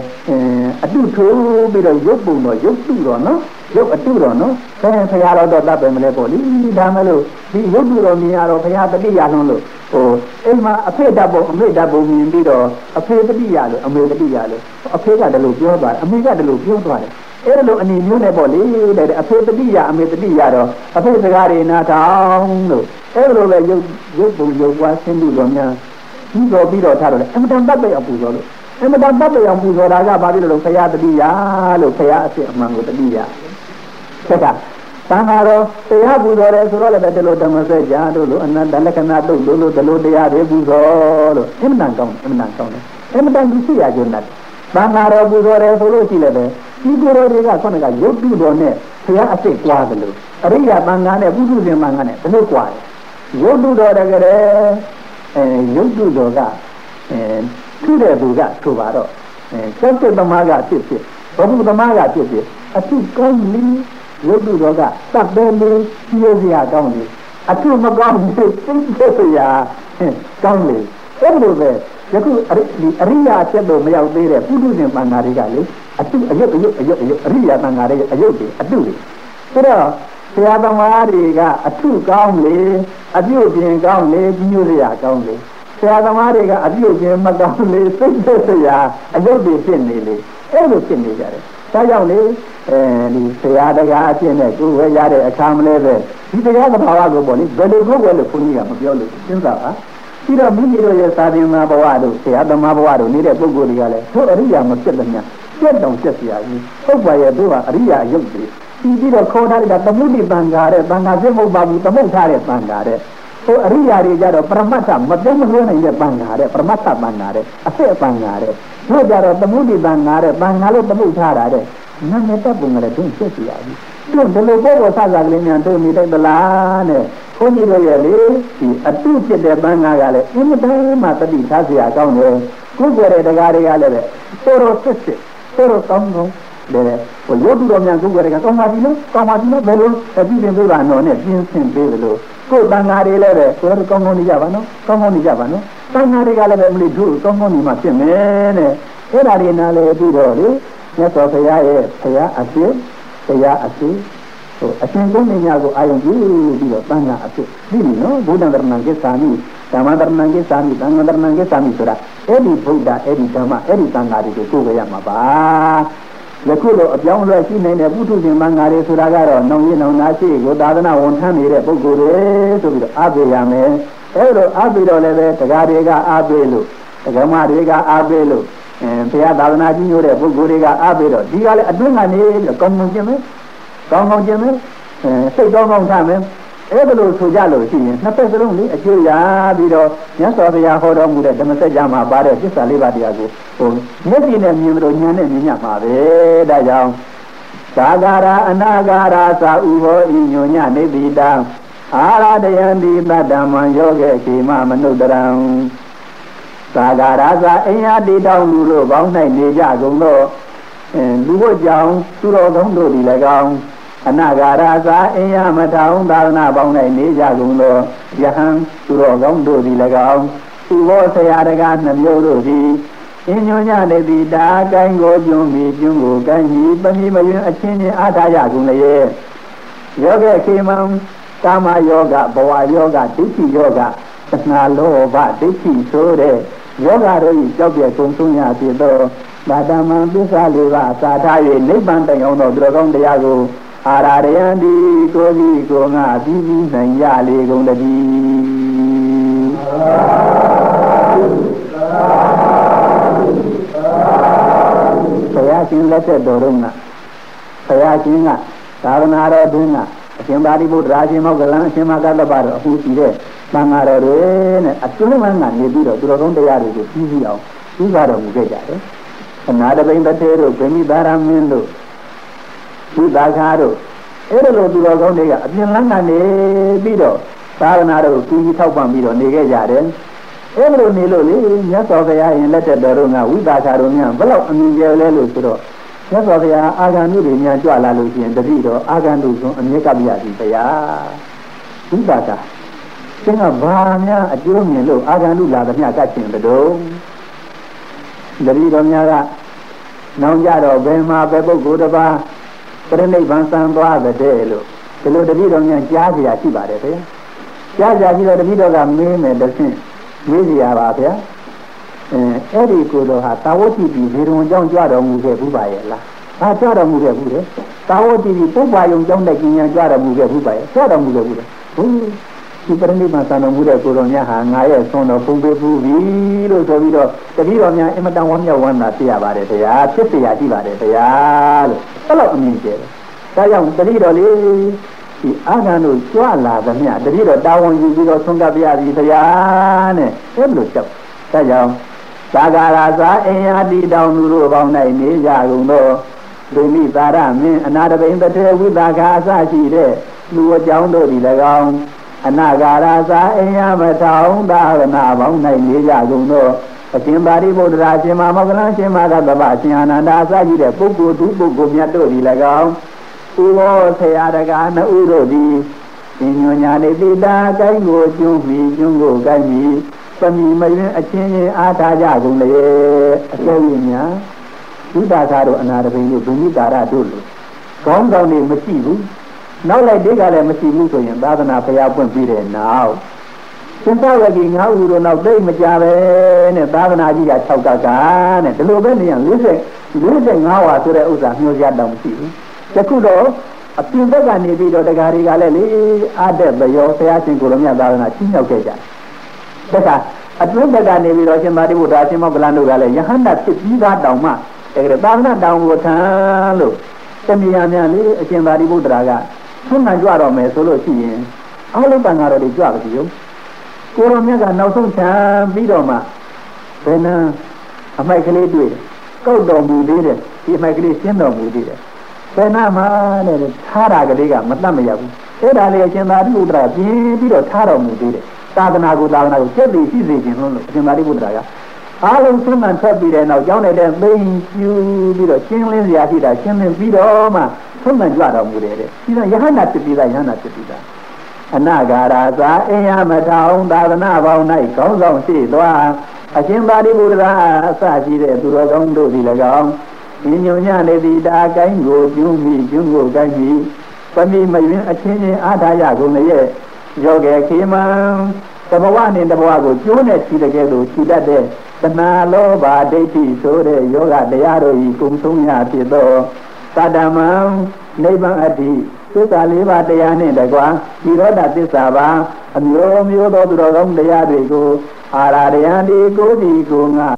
အတုထိုးပြီးတော့ရုပ်ပုံတော်ရုပ်တုတော်နော်ရုပ်အတုတော်နော်ဘယ်ဖရာတော်တော့တတ်ပဲမလဲပေါ့လေဒါမဲ့လို့ဒီရုပ်တုတော်မြင်ရတော့ဖရာတတိယလုံးလို့ ဟိုအိမ်မှာအဖေတတ်ပုံအမေတတ်ပုံမြင်ပြီးတော့အဖေတတိယလို့အမေတတိယလို့အဖေကတလို့ပြောသွားတယ်အမေကတလို့ပြောသွားတယ်အဲ့လိုအနေမျိုးနဲ့ပေါ့လေတဲ့အဖေတတိယအမေတတိယတော့အဖေစကားတွေနားထောင်လို့အဲ့လိုပဲရုပ်ရုပ်ပုံရုပ်ဝါဆင်းမှုတော်များပြီးတော့ပြီးတော့ထားတော့လေအမတန်တတ်ပဲအပူတော်လို့အမတန်တတ်ပဲအပူတော်တာကဘာဖြစ်လို့လဲဖရာတတိယလို့ဖရာအစ်စ်အမှန်ကိုတတိယဆက်က သံဃာတော်တရားပူဇော်တယ်ဆိုတော့လည်းဒီလိုဓမ္မစကြာတို့လိုအနတ္တလက္ခဏာတို့လိုလိုဒီလိုတရားတွေပူဇော်လို့အမှန်တန်ကောင်းအမှန်တန်ကောင်းတယ်အမှန်တန်လူရှိရကြတယ်သံဃာတော်ပူဇော်တယ်ဆိုလို့ရှိလည်းပဲဒီကိုယ်တော်တွေကခုနကရုပ်တုတော်နဲ့ဘုရားအစ်စ်ကြွားတယ်လို့အရိယာတန်ခါနဲ့ပုထုဇဉ်တန်ခါနဲ့ဘယ်လိုကြွားလဲရုပ်တုတော်တကယ်အဲရုပ်တုတော်ကအဲထူတဲ့သူကဆိုပါတော့အဲစက်တဲ့သမားကဖြစ်ဖြစ်ဘုမှုသမားကဖြစ်ဖြစ်အထုကောင်းလီ ရုပ်တုတော်ကတတ်တယ်လေပြည့်စရာကောင်းလေအထုမကောင်းဘူးသိတဲ့စရာကောင်းလေအဲ့လိုပဲယခုအရိအရိယာချက်လို့မရောက်သေးတဲ့ပုထုဇဉ်ပန္နာတွေကလေအတုအယုတ်အယုတ်အယုတ်အယုတ်အရိယာပန္နာတွေအယုတ်တွေအတုတွေဆိုတော့ဆရာသမားတွေကအထုကောင်းလေအပြုတ်ပြင်ကောင်းလေကြီးညိုစရာကောင်းလေဆရာသမားတွေကအပြုတ်ပြင်မကောင်းလေစိတ်သက်စရာအယုတ်တွေဖြစ်နေလေအဲ့လိုဖြစ်နေကြတယ်ဒါကြောင့်လေ အဲဒီတရားတရားအဖြစ်နဲ့သူဝဲရတဲ့အခါမလဲပဲဒီတရားသဘာဝကိုပေါ့နိဘယ်လိုကိုယ်ဝဲလို့ဘုန်းကြီးကမပြောလို့စဉ်းစားပါပြီးတော့မိမိတို့ရဲ့သာသနာဘဝတို့ဆရာသမားဘဝတို့နေတဲ့ပုဂ္ဂိုလ်တွေကလည်းသူအရိယာမဖြစ်တဲ့များပြတ်တောင်ပြတ်စရာကြီးပုပ္ပါရဲ့သူကအရိယာရုပ်တွေပြီးပြီးတော့ခေါ်ထားတဲ့သမုဒိပံဃာတဲ့သံဃာပြမုတ်ပါဘူးသမုတ်ထားတဲ့သံဃာတဲ့ဟိုအရိယာတွေကြတော့ပရမတ္ထမပြတ်မလွှဲနိုင်တဲ့ပံဃာတဲ့ပရမတ္ထပံဃာတဲ့အစစ်ပံဃာတဲ့တို့ကြတော့သမုဒိပံဃာတဲ့ပံဃာလို့သမုတ်ထားတာတဲ့ နာမည်တပ်ပုံကလည်းသူဖြစ်စီရပြီသူဘယ်လိုပေါ်ပေါ်ဆဆကလေးများသူနေတိုက်သလားနဲ့ခွန်ကြီးတို့ရဲ့လေဒီအတုဖြစ်တဲ့ပန်းကားကလည်းအင်မတန်မှတတိထားစရာကောင်းတယ်ကိုယ်ကြွယ်တဲ့တရားတွေကလည်းပဲတော်တော်စစ်စစ်တော်တော်ကောင်းကောင်းလေဟိုရုပ်တူတော်များကိုယ်ကြွယ်တဲ့ကောင်းပါပြီလို့ကောင်းပါပြီလို့ဘယ်လိုအပြည့်ပြင်ပေးပါနော်နဲ့ပြင်းစင်ပေးတယ်လို့ကိုယ်တန်ဃာတွေလည်းပဲတော်တော်ကောင်းကောင်းနေကြပါနော်ကောင်းကောင်းနေကြပါနော်တန်ဃာတွေကလည်းပဲမလို့တို့ကောင်းကောင်းနေမှဖြစ်မယ်တဲ့အဲ့ဒါတွေနားလေပြီးတော့လေ မြတ်စွာဘုရားရဲ့ဘုရားအဖြစ်တရားအဖြစ်ဟိုအရှင်ဘုန်းကြီးများကိုအာယုံပြုပြီးတော့တန်ခါအဖြစ်ပြီးပြီနော်ဘုဒ္ဓတရဏံကိစ္ဆာမိဓမ္မတရဏံကိစ္ဆာမိသံဃာတရဏံကိစ္ဆာမိဆိုတာအဲ့ဒီဘုရားအဲ့ဒီဓမ္မအဲ့ဒီတန်ခါတွေကိုကိုယ်ပဲရမှာပါယခုလိုအပြောင်းလဲရှိနေတဲ့ပုထုဇဉ်မင်္ဂါတွေဆိုတာကတော့နှောင်ရင်းနှောင်နာရှိကိုသာသနာဝန်ထမ်းနေတဲ့ပုဂ္ဂိုလ်တွေဆိုပြီးတော့အားပေးရမယ်အဲ့လိုအားပေးတော့လည်းပဲတရားတွေကအားပေးလို့တရားမတွေကအားပေးလို့ အဲဘုရားသာသနာကြီးညို့တဲ့ပုဂ္ဂိုလ်တွေကအားပေးတော့ဒီကလည်းအတွင်းကနေပြီးတော့ကောင်းကောင်းကျင့်မယ်ကောင်းကောင်းကျင့်မယ်အဲစိတ်ကောင်းကောင်းထားမယ်အဲ့ဒါလို့ဆိုကြလို့ရှိရင်နှစ်ဖက်စလုံးလေးအကျိုးရပြီးတော့မြတ်စွာဘုရားဟောတော်မူတဲ့ဓမ္မစကြာမှာပါတဲ့သစ္စာလေးပါးတရားကိုဟိုမျက်စိနဲ့မြင်လို့ဉာဏ်နဲ့မြင်ရမှာပဲဒါကြောင့်သာဂရာအနာဂရာသာဥဟောဤညညနေတိတံအာရတယံတိတတ္တမံယောဂေခေမမနုတရံ သာဂရာသာအင်ယာတိတောင်းလူတို့ကောင်း၌နေကြကုန်သောလူဝတ်ကြောင့်သူတော်ကောင်းတို့ဒီ၎င်းအနာဂါရသာအင်ယမထောင်သာသနာပေါင်း၌နေကြကုန်သောယဟန်သူတော်ကောင်းတို့သည်၎င်းသူဘောဆရာတကားနှမျိုးတို့သည်အင်းညွန်ညနေသည်ဒါကိုင်းကိုကျွန်းမီကျွန်းကိုကိုင်းကြီးပမိမယွန်းအချင်းချင်းအားထားရကုန်လေယောဂခေမံကာမယောဂဘဝယောဂဒိဋ္ဌိယောဂသနာလောဘဒိဋ္ဌိဆိုတဲ့ ယောဂတို့၏ကြောက်ပြကုံဆုံးရဖြစ်သောဗာတမံပစ္စာလေးပါးသာထား၍နိဗ္ဗာန်တိုင်အောင်သောသူတော်ကောင်းတရားကိုအာရရယံဒီကိုဒီကိုငါပြီးပြီးနိုင်ရလေကုန်တည်းဘုရားရှင်လက်သက်တော်တော့ကဘုရားရှင်ကသာသနာတော်တွင်ကအရှင်ပါဠိဗုဒ္ဓရာရှင်မောကလံအရှင်မကတ္တပတော်အခုရှိတဲ့ သံဃာတော်တွေနဲ့အကျွမ်းမှန်းကနေပြီးတော့သူတော်ကောင်းတရားတွေကိုပြီးပြီးအောင်ပြီးကြတော်မူခဲ့ကြတယ်။အနာတပိန်တထေတို့ဂမိသာရမင်းတို့ဒီသာခါတို့အဲ့ဒါလိုသူတော်ကောင်းတွေကအပြင်လန်းကနေပြီးတော့သာသနာတော်ကိုကြီးထောက်ပံ့ပြီးတော့နေခဲ့ကြတယ်အဲ့လိုနေလို့လေမြတ်စွာဘုရားရင်လက်ထက်တော်တို့ကဝိသကာတို့များဘယ်လောက်အမြင်ကျဲလဲလို့ဆိုတော့မြတ်စွာဘုရားအာဂန္တုတွေများကြွလာလို့ရှိရင်တတိတော်အာဂန္တုဆုံးအမြဲကပ်ပြရစီဘုရားဝိသကာ သင်ကဘာများအကျိုးမြင်လို့အာဂန္တုလာသမျှကတ်ချင်တုံးတတိတော်များကနောင်ကြတော့ဘယ်မှာပဲပုဂ္ဂိုလ်တစ်ပါးပြိဋိဘံစံသွားတဲ့လို့ဒီလိုတတိတော်များကြားကြရရှိပါတယ်ဗျာကြားကြပြီးတော့တတိတော်ကမေးမယ်တဆင့်မေးကြရပါဗျာအဲအဲ့ဒီကိုယ်တော်ဟာတာဝတိပြည်ဇေရုံကြောင့်ကြွတော်မူခဲ့ဘူးပါရဲ့လားဟာကြွတော်မူခဲ့ဘူးလေတာဝတိပြည်ပုပ္ပါယုံကြောင့်တဲ့ကျင်ညာကြွတော်မူခဲ့ဘူးပါရဲ့ကြွတော်မူခဲ့ဘူးလေဟုတ် ဒီပရိနိဗ္ဗာန်သံတော်မူတဲ့ကိုယ်တော်များဟာငါရဲ့ဆုံးတော်ပုံပေးဘူးပြီလို့ဆိုပြီးတော့တတိတော်များအင်မတန်ဝမ်းမြောက်ဝမ်းသာဖြစ်ရပါတယ်တရားဖြစ်เสียရှိပါတယ်တရားလို့အဲ့လိုအမြင်ကျဲတယ်ဒါကြောင့်တတိတော်လေးဒီအာဂန်တို့ကြွလာသမျှတတိတော်တာဝန်ယူပြီးတော့ဆုံးကပ်ပြရပြီတရားနဲ့အဲ့လိုကြောက်ဒါကြောင့်သာဂရာသာအင်ယာတိတောင်သူတို့ပေါင်း၌နေကြကုန်သော ဒိမိသာရမင်းအနာတပိန်တထေဝိသကာအစရှိတဲ့လူအကြောင်းတို့ဒီ၎င်း အနာဂါရသာအိယမထောင်းသာရဏပေါင်း၌နေကြကုန်သောအရှင်ပါရိဗုဒ္ဓရာရှင်မမောကလန်ရှင်မကတပအရှင်အာနန္ဒာအစရှိတဲ့ပုဂ္ဂိုလ်သူပုဂ္ဂိုလ်မြတ်တို့ဒီ၎င်းဥဘောဆရာတကာနှုတို့သည်ရှင်ညညာနေတိတာကိုင်းကိုကျွန်းမိကျွန်းကိုကိုင်းမိသမီမရင်အချင်းချင်းအားထားကြကုန်လေအကျဉ်းညာဝိပါကတို့အနာတပိန်တို့ဒုမိတာရတို့လို့ကောင်းကောင်းနေမရှိဘူး နောက်လိုက်တိတ်ကလည်းမရှိဘူးဆိုရင်သာသနာဖျားပွင့်ပြီးတဲ့နောက်သင်္သဝကီငါးဦးတို့နောက်သိမကြပဲနဲ့သာသနာကြီးက6ကကနဲ့ဒီလိုပဲနေရင်40 45ဝါဆိုတဲ့ဥစ္စာညွှန်ကြတောင်မရှိဘူးတခုတော့အပြင်ဘက်ကနေပြီးတော့တရားတွေကလည်းလေအားတဲ့ဘယောဆရာရှင်ကိုရမြတ်သာသနာချင်းရောက်ခဲ့ကြတယ်ဒါကအတွင်းဘက်ကနေပြီးတော့ရှင်သာတိဘုရားရှင်မောကလန်တို့ကလည်းယဟန္တာဖြစ်ပြီးသားတောင်မှတကယ်သာသနာတောင်ကိုထမ်းလို့တမယာများလေအရှင်သာတိဘုရားက ဆွမ်းခံကြွတော့မယ်ဆိုလို့ရှိရင်အောက်လုံးတန်ဃာတော်တွေကြွပါစီရောကိုရောမြတ်ကနောက်ဆုံးချမ်းပြီးတော့မှဘယ်နှအမိုက်ကလေးတွေ့ကောက်တော်မူသေးတယ်ဒီအမိုက်ကလေးရှင်းတော်မူသေးတယ်ဘယ်နှမှာနဲ့ထားတာကလေးကမတတ်မရဘူးအဲ့ဒါလေးအရှင်သာတိဘုရားပြင်းပြီးတော့ထားတော်မူသေးတယ်သာသနာကိုသာသနာကိုစက်ပြီးရှိစေခြင်းလို့အရှင်သာတိဘုရားကအားလုံးဆွမ်းမှန်ထွက်ပြီးတဲ့နောက်ကျောင်းနေတဲ့သိမ့်ကျူပြီးတော့ရှင်းလင်းစရာရှိတာရှင်းလင်းပြီးတော့မှ ဆုံးမှန်ကြတော်မူတယ်တဲ့ဒီတော့ယဟန္တာဖြစ်ပြီးသားယဟန္တာဖြစ်ပြီးသားအနာဂါရာသာအင်ယမထောင်သာသနာပေါင်း၌ကောင်းဆောင်ရှိသွားအရှင်သာရိပုတ္တရာအစရှိတဲ့သူတော်ကောင်းတို့သည်၎င်းဉညုံညနေသည်တာကိုင်းကိုကျွန်းမိကျွန်းကိုကိုင်းမိပမိမယင်အချင်းချင်းအားထားရကုန်ရဲ့ယောဂေခေမံတဘဝနဲ့တဘဝကိုကျိုးနဲ့ချီတကယ်လို့ချီတတ်တဲ့တဏှာလောဘဒိဋ္ဌိဆိုတဲ့ယောဂတရားတို့ဤကုံဆုံးရဖြစ်သော သတ္တမံနိဗ္ဗာန်အတ္တိသစ္စာလေးပါးတရားနှင့်တကွာဤရောဒသစ္စာပါအမျိုးမျိုးသောသူတော်ကောင်းတရားတွေကိုအာရယံဒီကိုဒီကိုငါ